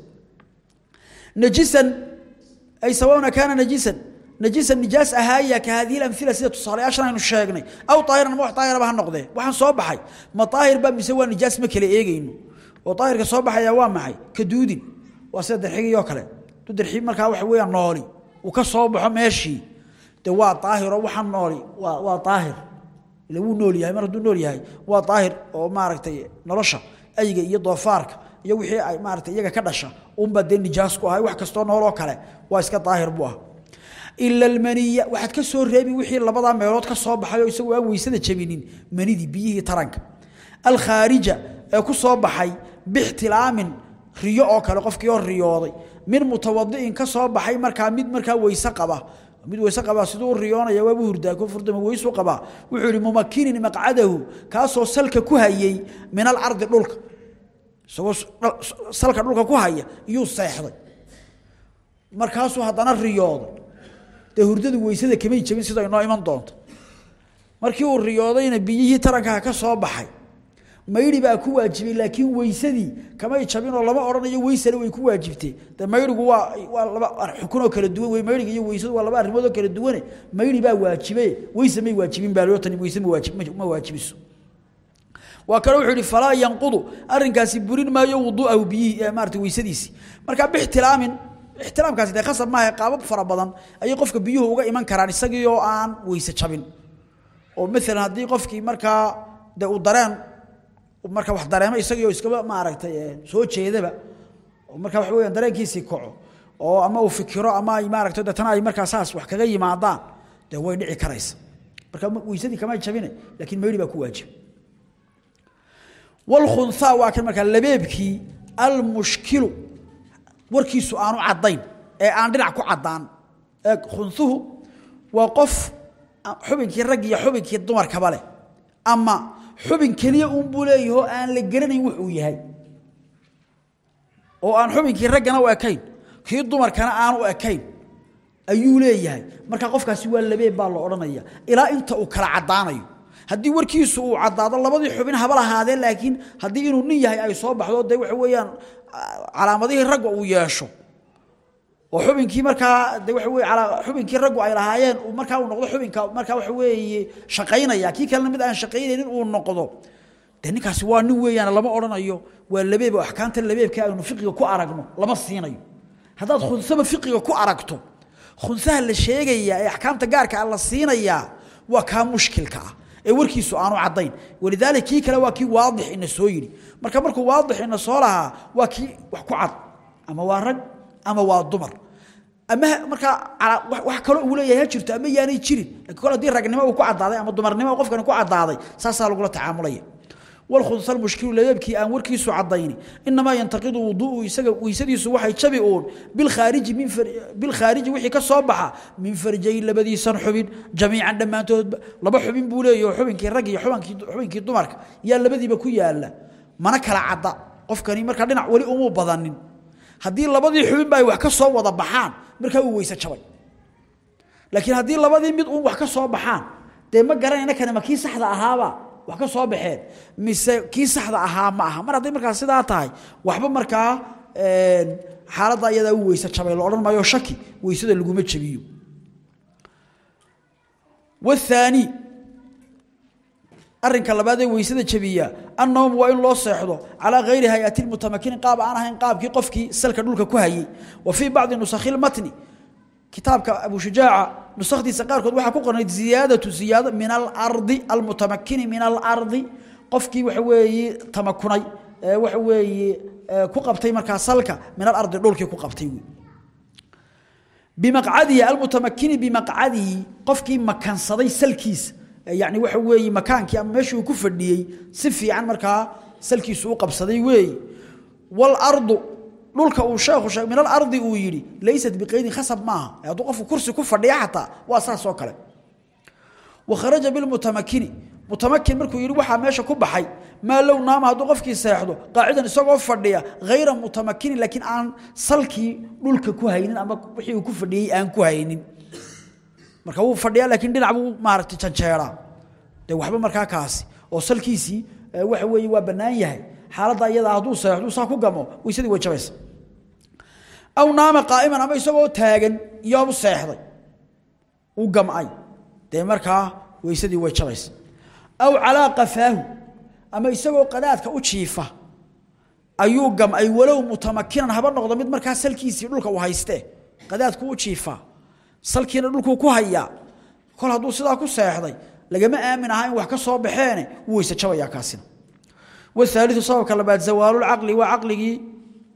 Najisan ay sawauna kaana najisan. Najisan nijaas ahaaya ka hadihi lamila sida tusaalayaashan aynu sheegnay. Aw aahiran ma wax daahiraba ha noqdee. Waxaan soo baxay. Ma daahir baa mise waa ma kala eegayno. Oo daahirka soo baxaya waa maxay? Ka duudin. Waa sida darxigii kale. Du darxi markaa waxa weeyaan nooli. Uu ka soo baxo meeshii. De waa daahiro nooli. Waa waa daahir ila wuu nool yahay mar hadduu nool yahay waa daahir oo maaragtay nolosha ayga iyo doofaarka iyo wixii ay maaragtay iyaga ka dhasha unbaa dee nijaas ku ahay wax kastoo nooloo kale waa iska daahir buu ah ila almaniya waxaad ka soo reebi wixii labadaa meelood ka soo baxay oo isagoo aan weysada jabinin manidii biyihii taranka. Alkhaarija ee ku soo baxay bixtilaamin riyo oo kale qofkii oo riyooday. Min mutawadi'in ka soo baxay markaa mid markaa weyse qaba mid weyse qaba siduu u riyoonaya waabu hurdaa ku furdama weysu qaba wuxuu yidhi mumakinin maqcadahu kaasoo salka ku hayay min alcardi dhulka. Isagoo salka dhulka ku haya iyuu seexday. Markaasuu haddana riyooday. Dee hurdadu weysada kamay jabin sida inoo iman doonto. Markii uu riyoodayna biyihii tarankaa ka soo baxay mayri baa ku waajibay laakiin weysadii kamay jabin oo lama odhanayo weysana way ku waajibtee de mayrigu waa waa laba xukunoo kala duwan wey mayriga iyo weysadu waa laba arrimood oo kala duwane. Mayri baa waajibe weyse may waajibin baa tani weyse ma waajib ma waajibiso. Waa kale wuxuu yihi falaa yanqudu arrinkaasi burin maayo wuduu'ahu biyihii maarata weysadiisii marka bixtilaamin ixtiraamkaasi dee khasab maaha qaabab fara badan ayay qofka biyuhu uga iman karaan isagii oo aan weyse jabin. Oo maalan haddii qofkii markaa de uu dareen marka wax dareemo isagii oo iskaba maaragtay soo jeedaba marka waxa weeyaan dareenkiisii kaco oo ama uu fikiro ama ay maaragtay deetana ay markaa saas wax kaga yimaadaan dee way dhici karaysa. Marka weysadii kama jabine laakiin mayri baa ku waajib. Walkhunhaa waa kan markaa labeebkii almushkilu warkiisu aanu caddayn ee aan dhinac ku caddaan. Ee khunhuhu waa qof xubinkii rag iyo xubinkii dumarkaba leh. Ama xubin keliya uunbuu leeyahoo aan la garanayn wuxuu yahay. Oo aan xubinkii raggana u ekayn kii dumarkana aan u ekayn ayuu leeyahay. Marka qofkaasi waa labeeb baa la odhanaya ilaa inta uu kala caddaanayo. Haddii warkiisu uu caddaado labadii xubin haba lahaadee laakiin haddii inuu nin yahay ay soo baxdo dee waxa weeyaan calaamadihii ragga uu yeesho oo xubinkii markaa de waxa weye xubinkii raggu ay lahaayeen markaa uu noqdo xubinka markaa waxa weeye shaqaynaya. Kii kalena mid aan shaqaynaynin uu noqdo. Dee ninkaasi waa nin weeyaan lama odhanayo. Waa labeeb oo axkaamta labeebka aynu fiqiga ku aragno lama siinayo. Haddaad khunsaba fiqiga ku aragto khunsaha la sheegayaa ee axkaamta gaarka ah la siinayaa waa kaa mushkilka ah ee warkiisu aanu caddayn. Walidaalika kii kale waa kii waadix ina soo yidhi. Marka markuu waadix ina soo lahaa waa kii wax ku cad ama waa rag ama waa dumar ama markaa wax kaloo uu leeyahay ha jirto ama yaanay jirin. Lakiin kol haddii ragnimo uu ku caddaaday ama dumarnimo qofkani ku caddaaday saasaa lagula tacaamulaya. Walkhudus almushkilu ladeebkii aan warkiisu caddayni inamaa yantaqidu wuduuu isaga weysadiisu waxay jabi uun. Bilkhaariji min bilkhaariji wixii ka soo baxa min farjayi labadiisan xubin jamiican dhammaantoodba laba xubin buu leeyaho xubinkii rag iyo xubankii xubinkii dumarka yaa labadiiba ku yaalla. Mana kala cadda. Qofkani markaa dhinac weli umuu badanin. Haddii labadii xubin ba ay wax ka soo wada baxaan markaa uu weyse jabay laakiin haddii labadii mid uun wax ka soo baxaan dee ma garanayna kana ma kii saxda ahaaba wax ka soo baxeen? Mise kii saxda ahaa ma aha? Mar hadday markaa sidaa tahay waxba markaa xaaladda iyada u weyse jabay lo odhan maayo shaki weysada laguma jabiyo wahaani arinka labaad ee weysada jabiya annawm waa in loo seexdo calaa hayri hayati lmutamakinin qaab aan ahayn qaabkii qofkii salka dhulka ku hayey wa fii bacdi nusakhi lmatni kitaabka abu shujaaca nusakdiisa qaarkood waxaa ku qornayd ziyaadatu ziyaado min alardi almutamakini min alardi qofkii waxa weeye tamakunay waxa weeye ku qabtay markaa salka min alardi dhulkii ku qabtay. Bimaqcadihi almutamakini bimaqcadihi qofkii makansaday salkiisa yani waxa weeye makaankii ama meeshii uu ku fadhiyey si fiican markaa salkiisu u qabsaday weeye walardu dhulka uu sheekhu sheeg min alardi uu yidhi laysat biqaydin khasab maaha. Hadduu qofku kursi ku fadhiya xataa waa saas oo kale. Wa kharaja bilmutamakini mutamakin markuu yidhi waxaa meesha ku baxay. Maa low naama hadduu qofkii seexdo qaacidan isagoo fadhiya hayra mutamakinin laakiin aan salkii dhulka ku haynin ama wixii uu ku fadhiyey aan ku haynin marka wuu fadhiyaa laakiin dhinac buu maaragtay janjeeraa dee waxba markaa kaasi. Oo salkiisii waxa weeye waa bannaan yahay. Xaaladda iyada hadduu seexdo saa ku gamo weysadii way jabaysa aw naama qaa'iman ama isagoo taagan iyoobu seexday. U gam'ay. Dee markaa weysadii way aw calaa qafaahu ama isagoo qadaadka u jiifa ayuu gam'ay. Walow mutamakinan haba noqdo mid markaa salkiisii dhulka u haystee qadaadku u jiifaa salkiina dhulkuu ku hayaa kol hadduu sidaa ku seexday lagama aamin aha in wax ka soo baxeene wuu weyse jabayaa kaasina. Wahaaliu sababka labaad zawaalulcaqli waa caqligii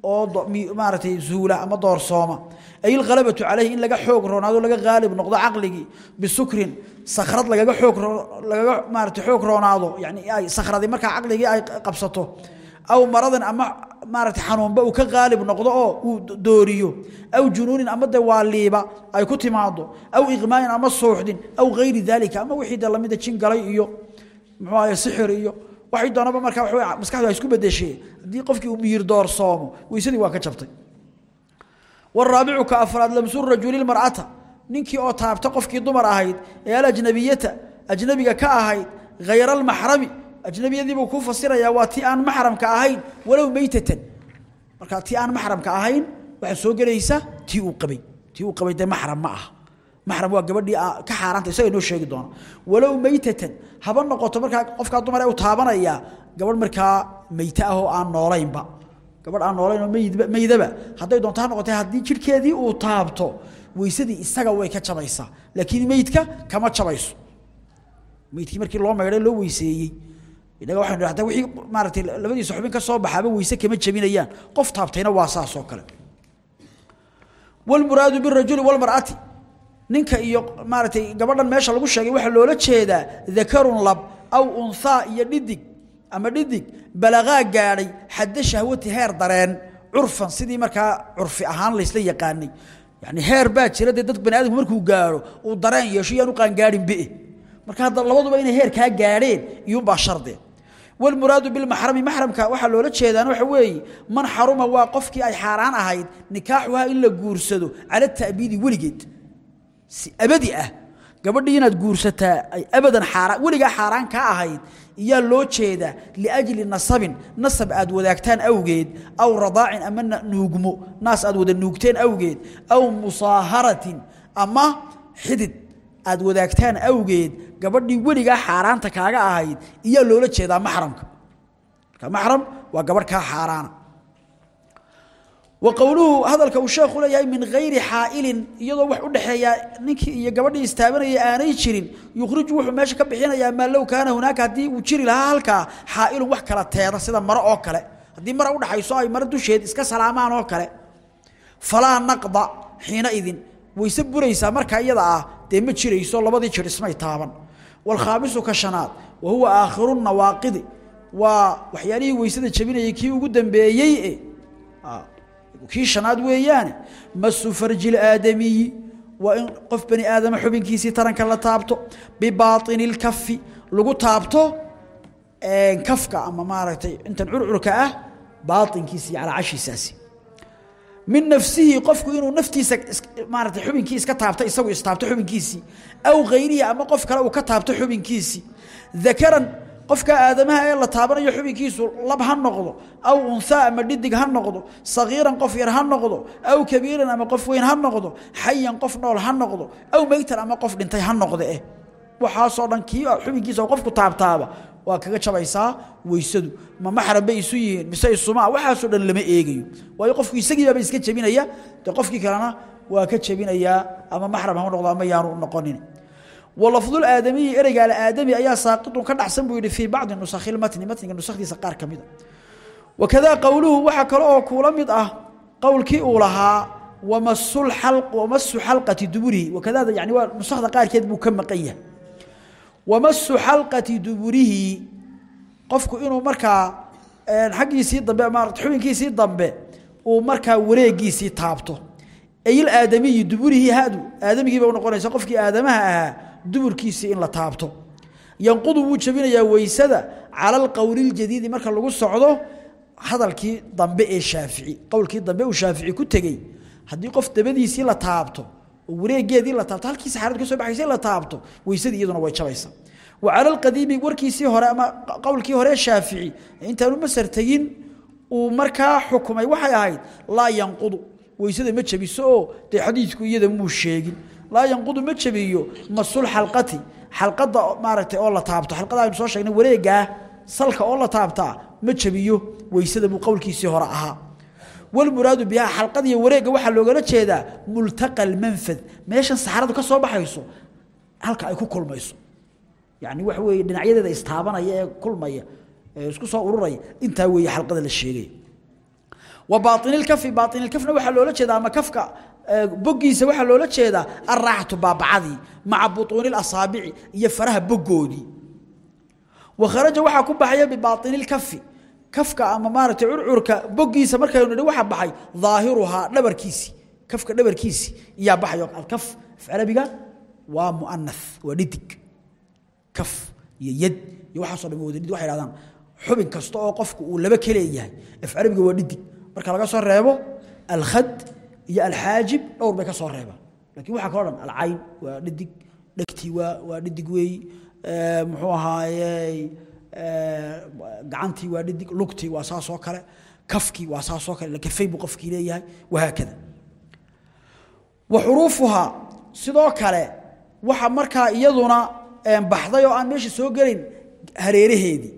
oo maaragtay zuula ama doorsooma. Ay ilhalabatu calayhi in laga xoog roonaado laga haalib noqdo caqligii bisukrin sakrad lagaga xoog lagaga maarata xoog roonaado. Yani ay sakradii markaa caqligii ay qabsato aw maradan ama maarata xanuunba uu ka qaalib noqdo oo uu dooriyo. Aw junuunin ama de waaliiba ay ku timaado aw iqmaayin ama suuxdin. Aw hayri daalika ama wixii de jin galay iyo muxuu ahay sixir iyo waxay doonaba marka waxa weeye maskaxdu isku bedeshee haddii qofkii uu miyir doorsoomo weysadii waa ka jabtay. Waraabicu ka afraad lamsu rajuli mar'ata. Ninkii oo taabta qofkii dumar ahayd ee al ajnabiyata ajnabiga ka ahayd ajnabiyadiibuu kuu fasirayaa waa ti aan maxramka ahayn walow meytatan markaa ti aan maxramka ahayn waxaad soo gelaysaa ti uu qabay. Ti uu qabay dee maxram ma aha. Maxram waa gabadhii ah, ka xaaraanta isaga inoo sheegi doona. Walow meytatan haba noqoto markaa qofkaa dumar u taabanayaa gabadh markaa meyta ah oo aan noolaynba. Gabadh aan noolayn oo meydaba hadday doonto ha noqotee haddii jidhkeedii uu taabto weysadii isaga way ka jabaysaa. Laakiin meydka kama jabayso. Meydkii markii loo maydhay loo weyseeyey inaga waxaynu dhahdaa wixii maaragtay labadiisa xubin ka soo baxaaba weyse kama jabinayaan. Qof taabtayna waa saas oo kale. Walmuraadu birajuli walmar'ati ninka iyo maaragtay gabadhan meesha lagu sheegay waxaa loola jeedaa dakarun lab aw unthaa iyo dhidig ama dhidig balagaa gaadhay xadda shahwati heer dareen. Curfan sidii markaa curfi ahaan laysla yaqaanay. Yani heer baa jira dee dad bani aadamku markuu gaadho uu dareen yeesho yaan u qaangaahin be marka hadda labaduba inay heer kaa gaadheen iyuunbaa shardee walmuraadu bilmaxrami maxramka waxaa loola jeedaan waxa weeye man xaruma waa qofkii ay xaaraan ahayd nikaaxuhaa in la guursado cala ta'biidi weligeed si abadi ah gabadhii inaad guursataa ay abadan xaaraan weligaa xaaraan kaa ahayd iyaa loo jeedaa liajli nasabin nasab aad wadaagtaan awgeed aw radaacin ama nuugmo naas aad wada nuugteen awgeed aw musaaharatin ama xidid aad wadaagtaan awgeed gabadhii weligaa xaaraanta kaaga ahayd iyaa loola jeedaa maxramka. Marka maxram waa gabadh kaa xaaraana. Wa qowluhu hadalka uu sheekhu leeyahay min hayri xaa'ilin iyadoo wax u dhexeeya ninkii iyo gabadhii istaabanaya aanay jirin yukhriju wuxuu meesha ka bixinayaa maa kaana hunaaka haddii uu jiri lahaa halkaa xaa'ilun wax kala teeda sida maro oo kale. Haddii mara udhaxayso ay maro dusheed iska salaamaan oo kale. Falaa naqda xiina idin. Wayse buraysaa markaa iyada ah dee jirayso labadii jir ismay taaban. Waalkhaamisu ka shanaad wa huwa aakhiru nawaaqidi. Waa waxyaalihii weysada jabinayay kii ugu dambeeyey e kii shanaad weeyaane masu farji aadamiyi waa in qof bani aadama xubinkiisii taranka la taabto bibaaini اlkafi lagu taabto kafka ama maaragtay intan curcurka ah baainkiisi iyo calaacashiisaasi min nafsihi qofku inuu naftiisa maarata xubinkii iska taabto isagu istaabto xubinkiisii. Aw hayrihi ama qof kale uu ka taabto xubinkiisii. Dakaran qofka aadamaha ee la taabanayo xubinkiisu lab ha noqdo aw unhaa ama dhidig ha noqdo sagiiran qof yar ha noqdo aw kabiiran ama qof weyn ha noqdo xayan qof nool ha noqdo aw meytan ama qof dhintay ha noqde. Eh waxaasoo dhan kii xubinkiisa qofku taabtaaba waa kaga jabaysaa weysadu ma maxram isu yihiin mise isumaa waxaasoo dhan lama eegayo. Waayo qofku isagiibaaba iska jebinaya dee qofkii kalena waa ka jebinayaa ama maxram ha noqdo ama yaanu noqonin. Walafdu aadamiyi ereyga alaadami ayaa saaqitun ka dhacsan buu yidhi fii bacdi nusakhi lmatni matniga nusakdiisa qaar ka mida wakadaa qowluhu waxaa kale oo kuula mid ah qowlkii uu lahaa wamasu xalqati duburihi wakadaada yani waa nusakda qaarkeed buu ka maqan yahay wamasu xalqati duburihi. Qofku inuu markaa xaggiisii dambe maarata xubinkiisii dambe uu markaa wareegiisii taabto. Ayil aadamiyi duburihi hadu aadamigiiba unoqonaysa qofkii aadamaha ahaa duburkiisii in la taabto. Yanqudu wuu jebinayaa weysada cala alqowli ljadiidi marka lagu socdo hadalkii dambe ee shaafici qowlkii dambe uu shaafici ku tegey. Haddii qof dabadiisii la taabto wareegeedii la taabto halkii saxaaradu ka soo baxaysay la taabto. Weysadii iyaduna way jabaysaa. Wa cala alqadiimi warkiisii hore ama qowlkii hore shaafici intaanu masar tegin uu markaa xukumay. Waxay ahayd laa yanqudu. Weysada ma jabiso oo dee xadiidku iyada muu sheegin. Laa yanqudu ma jabiyo masul xalqati. Xalqada maaragtay oo la taabto. Xalqada aynu soo sheegnay wareegaa salka oo la taabtaa ma jabiyo. Weysada buu qowlkiisii hore ahaa walmuraadu bihaa xalqadiiyo wareegga waxaa loogala jeedaa multaqa almanfad meeshan saxaradu ka soo baxayso halka ay ku kulmayso. Yani waxa weeye dhinacyadeeda istaabanaya ee kulmaya isku soo ururaya intaa weeye xalqada la sheegay. Wa baainilkafi baainilkafna waxaa loola jeedaa ama kafka boggiisa waxaa loola jeedaa alraaxatu baabacadii maca butuuni lasaabici iyo faraha boggoodii wa kharaja waxaa ku baxaya bibaainilkafi kafka ama maaragtay curcurka boggiisa markaynu nidhi waxa baxay daahiruhaa dhabarkiisii kafka dhabarkiisii iyaa baxayo alkaf af carabiga waa mu'anath waa dhidig. Kaf iyo yad iyo waxaasoo dhan wada dhidig waxay hahdaan xubin kasta oo qofku uu laba kaleeyahay af carabiga waa dhidig. Marka laga soo reebo alkhad iyo alxaajib dhowr bay ka soo reebaan laakiin waxaa kaloo dhan alcayn waa dhidig dhegtii waa dhidig weey. Muxuu ahaaye gacantii waa dhidig lugtii waa saas oo kale kafkii waa saas oo kale kafay buu qofkii leeyahay wahaakada wa xuruufuhaa sidoo kale waxa markaa iyaduna baxday oo aan meesha soo gelin hareeraheedii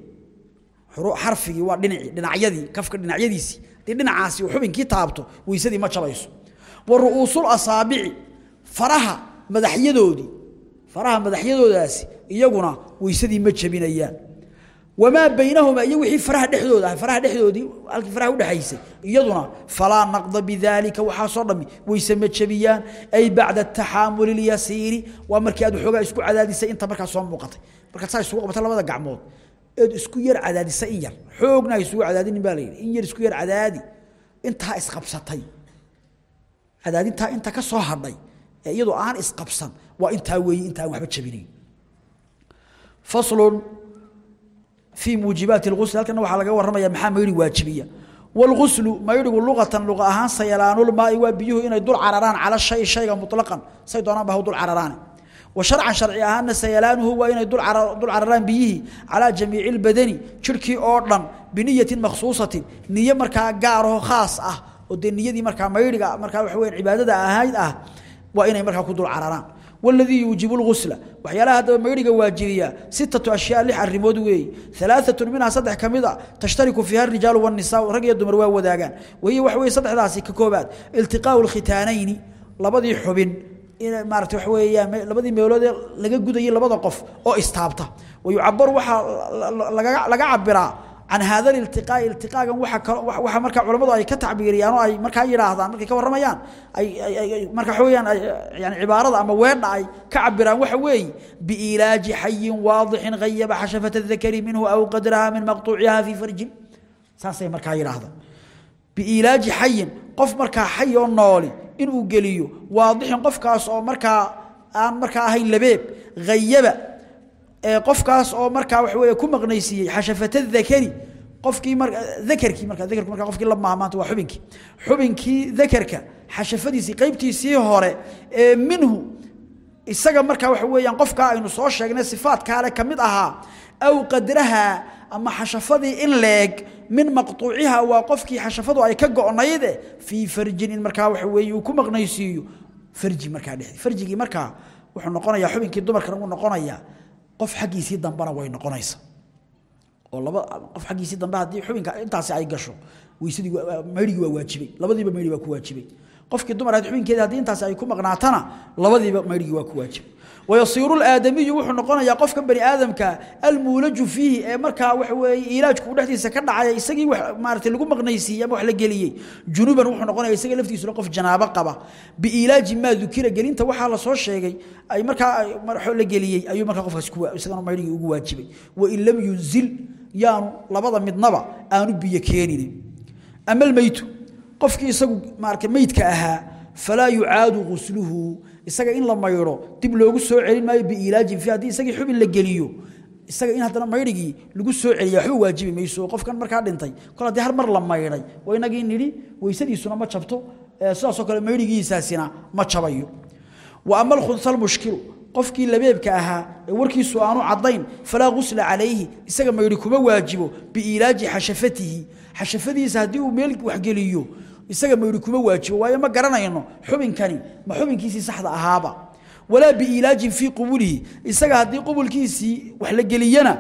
xarfigii waa dhinacii dhinacyadii kafka dhinacyadiisii haddii dhinacaasi xubinkii taabto weysadii ma jabayso. Wa ru'uusul asaabici faraha madaxyadoodii faraha madaxyadoodaasi iyaguna weysadii ma jabinayaan wamaa baynahuma iyo wixii faraha dhexdooda ah faraha dhexdoodii halkii faraha udhexaysay iyaduna falaa naqda bidaalika waxaasoo dhammi weyse ma jabiyaan ay bacda ataxaamuli اlyasiiri waa markii aad waxoogaa isku cadaadisay inta markaa soo muuqatay. Markaad saa isugu qabata labada gacmood eed isku yar cadaadisay in yar xoogna isugu cadaadinin baa la yidhi in yar isku yar cadaadi intaa isqabsatay. Cadaadintaa inta ka soo hadhay ee iyadoo aan isqabsan waa intaa weeye inta aan waxba jabinayn faslun في موجبات الغسل halkana waxa laga waramaya maxaa mayri waajibiya والغسل mayrigu luqatan luqa ahaan sayalaanu lmaa waa biyuhu inay dul cararaan cala shay shayga mutlaqan say doonaan baa dul cararaan wa sharcan sharci ahaana sayalaanuhu waa inay dul dul cararaan biyihi ala jamiici albadani jirkii oo dhan biniyatin makhsuusatin niyo markaa gaar oo khaas ah oo de niyadii markaa mayriga markaa waxa weeyaan cibaadada ahayd ah waa inay markaa ku dul cararaan والذي يوجب الغسل وحيالها هذا ميرغا واجبيا ستة أشياء لح الرمود وي ثلاثة منها صدح كميدا تشترك فيها الرجال والنساء رقي الدمر وداغان وهي وحوي صدح داسي ككوبات التقاء الختانين لبدي حبن إن مارت وحوي لبدي ميولود لغا غداي لبدا قف او استابتا ويعبر وحا لغا عبرا عن can haada iltiqaa iltiqaagan waa marka culamadu ay ka tacbiiriyaan oo ay markaa yidhaahdaan markay ka warramayaan marka waa yani cibaarada ama weedha ay ka cabiraan waxa weeye biilaaji xayin waadixin hayaba xashafat اdakari minhu aw qadraha min maqطuuciha fii farjin. Saasay markaa yidhaahdaan. Biilaaji xayin qof markaa xay oo nooli inuu geliyo waadixin qofkaas oo markaa aan markaa ahayn labeeb hayaba qofkaas oo markaa wax weeye ku maqnaysiiyey xashafata dakari qofkii mar dakarkii markaa dakarku markaa qofkii la maamaanta waa xubinkii. Xubinkii dakarka xashafadiisii qaybtiisii hore ee minhu isaga markaa waxa weeyaan qofkaa aynu soo sheegnay sifaadkaa le ka mid ahaa aw qadraha ama xashafadii in leeg min maqtuuciha waa qofkii xashafadu ay ka go'nayde fii farjin in markaa waxa weeye uu ku maqnaysiiyo. Farji markaa dhexdii farjigii markaa wuxuu noqonayaa xubinkii dumarkana wuu noqonayaa qof xaggiisii dambana way noqonaysaa oo laba qof xaggiisii dambe haddii xubinka intaasi ay gasho weysadii maydhigii waa waajibay labadiiba maydhi waa ku waajibay. Qofkii dumar ahayd xubinkeeda haddii intaasi ay ku maqnaatana labadiiba maydhigii waa ku waajibay wayasiiru laadamiyu wuxuu noqonayaa qofka bani aadamka almuulaju fiihi ee markaa waxa weeye ilaajku dhexdiisa ka dhacaya isagii wax maaragtay lagu maqnaysiiyey ama wax la geliyey junuban wuxuu noqonaya isaga laftiisuna qof janaabo qaba biilaaji maa dukira gelinta waxaa la soo sheegay ay markaa la geliyey ayuu markaa qofkaas ku isagana maydhigii ugu waajibay wain lam yunzil yaanu labada midnaba aanu biyo keeninin ama almeytu qofkii isagu maaragtay meydka ahaa falaa yucaadu gusluhu isaga in la maydho dib loogu soo celin maayo biilaajin fi haddii isagii xubin la geliyo. Isaga in haddana maydhigii lagu soo celiya waxba waajibi mayso qofkan markaa dhintay kol haddii har mar la maydhay waa inagii nidhi weysadiisuna ma jabto sidaasoo kale maydhigiisaasina ma jabayo wa ama alkhunsa almushkilu qofkii labeebka ahaa ee warkiisu aanu caddayn falaa gusla calayhi isaga maydhi kuma waajibo biilaaji xashafatihi. Xashafadiisa haddii uu meel waxgeliyo isaga maydhi kuma waajibo waayo ma garanayno xubinkani ma xubinkiisii saxda ahaaba. Walaa biilaajin fii qubulihi isaga haddii qubulkiisii wax la geliyana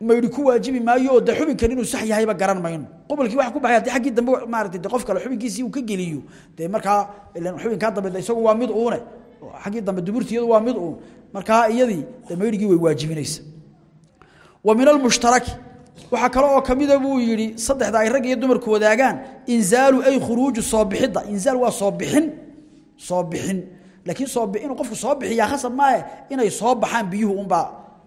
maydhi ku waajibi maayo de xubinkan inuu sax yahayba garan mayno. Qubulkii waxa ku baxay haddii xaggii dambe maaragtay de qof kale xubinkiisii uu ka geliyo dee markaa ilan xubinkaa dambe isagu waa mid uune xaggii dambe duburtiyadu waa mid uun markaa iyadii de maydhigii way waajibinaysa. Wa min almushtaraki waxaa kale oo kamida buu yidhi saddexda ay rag iyo dumarku wadaagaan inzaalu ay khuruuju soo bixidda. Inzaal waa soo bixin soo bixin. Laakiin soo inuu qofku soo bixiyaa khasab maahe inay soo baxaan biyuhu unbaa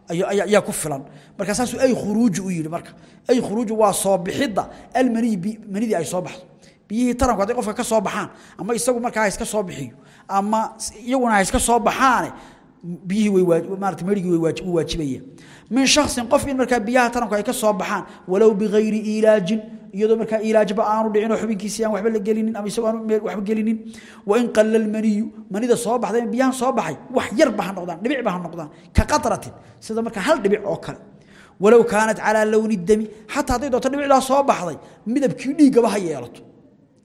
ayaa ku filan. Marka saasuu ay khuruuju u yidhi marka. Ay khuruuju waa soo bixidda. Almaniyi manidii ay soo baxdo. Biyihii taranku hadday qofka ka soo baxaan ama isagu markaa iska soo bixiyo ama iyaguna ha iska soo baxaane biyihii way maarata marigii way wuu waajibaya. Min shaksin qof in markaa biyaha taranku ay ka soo baxaan walow bigayri ilaajin iyadoo markaa ilaajba aanu dhicin oo xubinkiisii aan waxba la gelinin ama isagoo aanu meel waxba gelinin wa in qalla almaniyu manida soo baxday biyahan soo baxay wax yar ba ha noqdaan dhibic ba ha noqdaan ka qatratin sida markaa hal dhibic oo kale. Walow kaanat calaa lowni dami xataa hadday doonto dhibicdaa soo baxday midabkii dhiiggaba ha yeelato.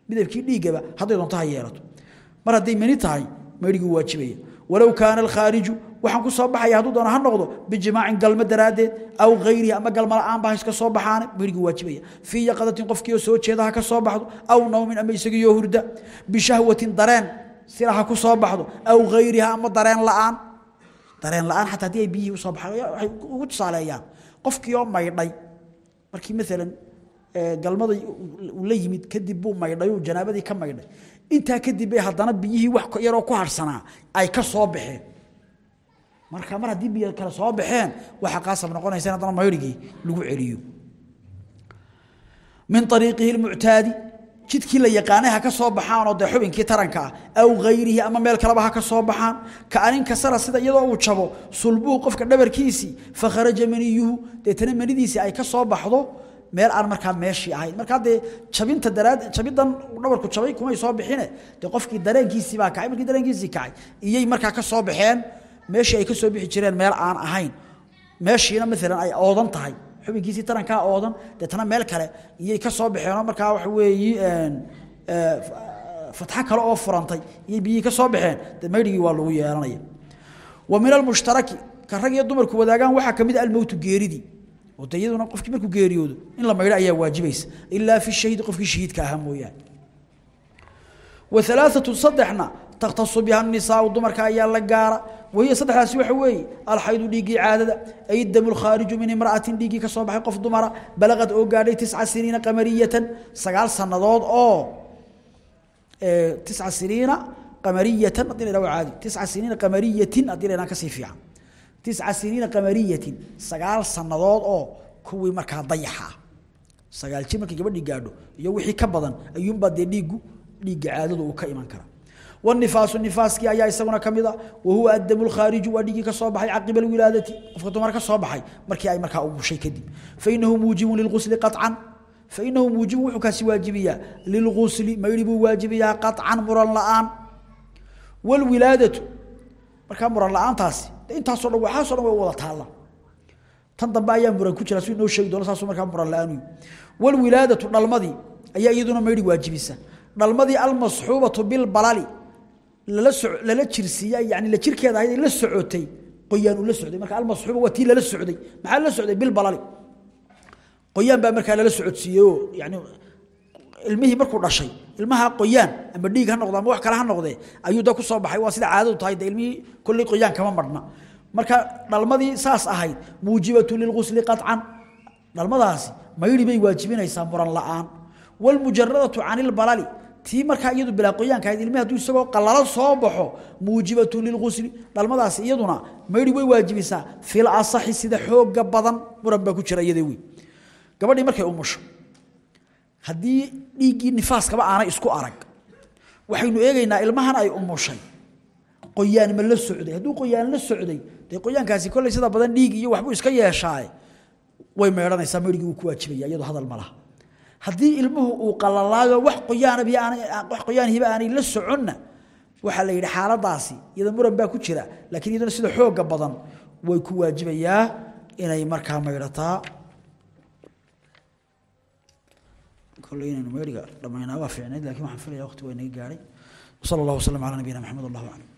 Midabkii dhiiggaba hadday doonto ha yeelato. Mar hadday mani tahay maydhigii waajibaya walow kaana alkhaariju waxaan ku soo baxaya hadduu doono ha bijimaacin galmo daraaddeed aw hayrihi ama galmo la'aan ba ha iska soo baxaane maydhigii waajibaya fii yaqadatin qofkii oo soo jeeda ka soo baxdo aw nawmin ama isagiioo hurda bishahwatin dareen sila ku soo baxdo aw hayriha ama dareen la'aan dareen la'aan xataa haddii ay biyihii u soo baxaan waxay ugu tusaaleeyaan. Qofkii oo maydhay markii maalan galmada uu la yimid kadib buu maydhay uu janaabadii ka maydhay intaa kadib bay haddana biyihii wax yaroo ku harsanaa ay ka soo baxeen. Marka mar haddii biyo kale soo baxeen waxaa qaasab noqonaysa in haddana maydhigii lagu celiyo. Min ariiqihi lmuctaadi jidkii la yaqaanay ha ka soo baxaanoo dee xubinkii taranka ah aw hayrihi ama meel kaleba ha ka soo baxaan ka anin kasara sida iyadoo uu jabo sulbuhu qofka dhabarkiisii fakharaja maniyuhu deetana manidiisii ay ka soo baxdo meel aan markaa meeshii ahayn. Markaa dee jabinta daraad jabidan dhabarku jabay kumay soo bixine dee qofkii dareenkiisii baa kacay markii dareenkiisii kacay iyay markaa ka soo baxeen meeshii ay ka soo bixi jireen meel aan ahayn. Meeshiina maalan ay oodan tahay xubinkiisii tarankaa oodan deetana meel kale iyay ka soo baxeenoo markaa waxa weeyi fatxo kale oo furantay iyay biyihii ka soo baxeen dee maydhigii waa lagu yeelanaya. Wa min almushtaraki ka rag iyo dumarku wadaagaan waxaa ka mid a almowtu geeridii oo de iyaduna qofkii markuu geeriyoodo in la maydho ayaa waajibaysa ilaa fi shahiidi qofkii shahiidka ahaa mooyaane. Wa alaaatu saddexna takhtasu biha nisaau dumarka ayaa la gaara. Wahiya saddexdaasi waxa weeye alxaydu dhiiggii caadada ay damu lkhaariju min imra'atin dhiiggii ka soo baxay qof dumara balaqad oo gaadhay tisca siniina qamariyatan sagaal sannadood oo tisca siniina qamariyatan haddii la yidhaho caadi tisca siniina qamariyatin haddii la yidhaha ka sii fiican tisca siniina qamariyatin sagaal sanadood oo kuwii markaa dayaxaa sagaal ji markay gabadhii gaadho iyo wixii ka badan ayuunbaa dee dhiigu dhiigga caadadu uu ka iman karaa. Wanifaasu nifaaskii ayaa isaguna ka mid a wahuwa addamu lkhaariju waa dhigii ka soo baxay caqiba alwilaadati qofka dumar ka soo baxay markii ay markaa u gushay kadib. Fainahu muujibun lilqusli qacan fainahu muujibu wuxuu kaasi waajibiyaa lilqusli mayri intaaso dhan waxaaso dhan way wada taalla. Tan dambe ayaa muran ku jira si inoo sheegi doona saasuu markaa muran la'aanu walwilaadatu dhalmadii ayaa iyaduna maydhi waajibisa. Dhalmadii almasxuubatu bilbalali lala so lala jirsiiya yani la jirkeeda ahayd la socotay qoyaanu la socday. Marka almasxuuba waa tii lala socday maxaa lala socday? Bilbalali qoyaan baa markaa lala socodsiiyey oo yani ilmihii markuu dhashay ilmaha qoyaan ama dhiig ha noqdo ama wax kale ha noqdee ayuu da ku soo baxay. Waa sida caadadu tahay de ilmihii kolley qoyaan kama marhna marka dhalmadii saas ahayd muujibatu lilghusli qaطcan dhalmadaasi mayri bay waajibinaysaa muran la'aan. Wاlmujaradatu can ilbalali tii markaa iyadu bilaa qoyaanka ahayd ilmihi hadduu isagoo qalalo soo baxo muujibatu lilghusli dhalmadaasi iyaduna mayri way waajibisaa fil asaxi sida xooga badan muran baa ku jira iyadee wey gabadhii markay umusho haddii dhiiggii nifaaskaba aanay isku arag waxaynu eegaynaa ilmahan ay umushay qoyaan ma la socday. Hadduu qoyaan la socday dee qoyaankaasi kolley sida badan dhiig iyo waxbuu iska yeeshaaye way meedhanaysaa meydhigii wuu ku waajibaya iyadoo hadal ma laha. Haddii ilmuhu uu qalalaayo wax qoyaanab wax qoyaanhiba aanay la soconna waxaa la yidhi xaaladaasi iyada muran baa ku jira laakiin iyaduna sida xooga badan way ku waajibayaa inay markaa maydhataa kole inaynu meeriga dhammaynaa waa fiicnayd laakiin waxaan filaya waqti waa inaga gaaray wsala allah waslama cala nabiyina maxamed allah aclam.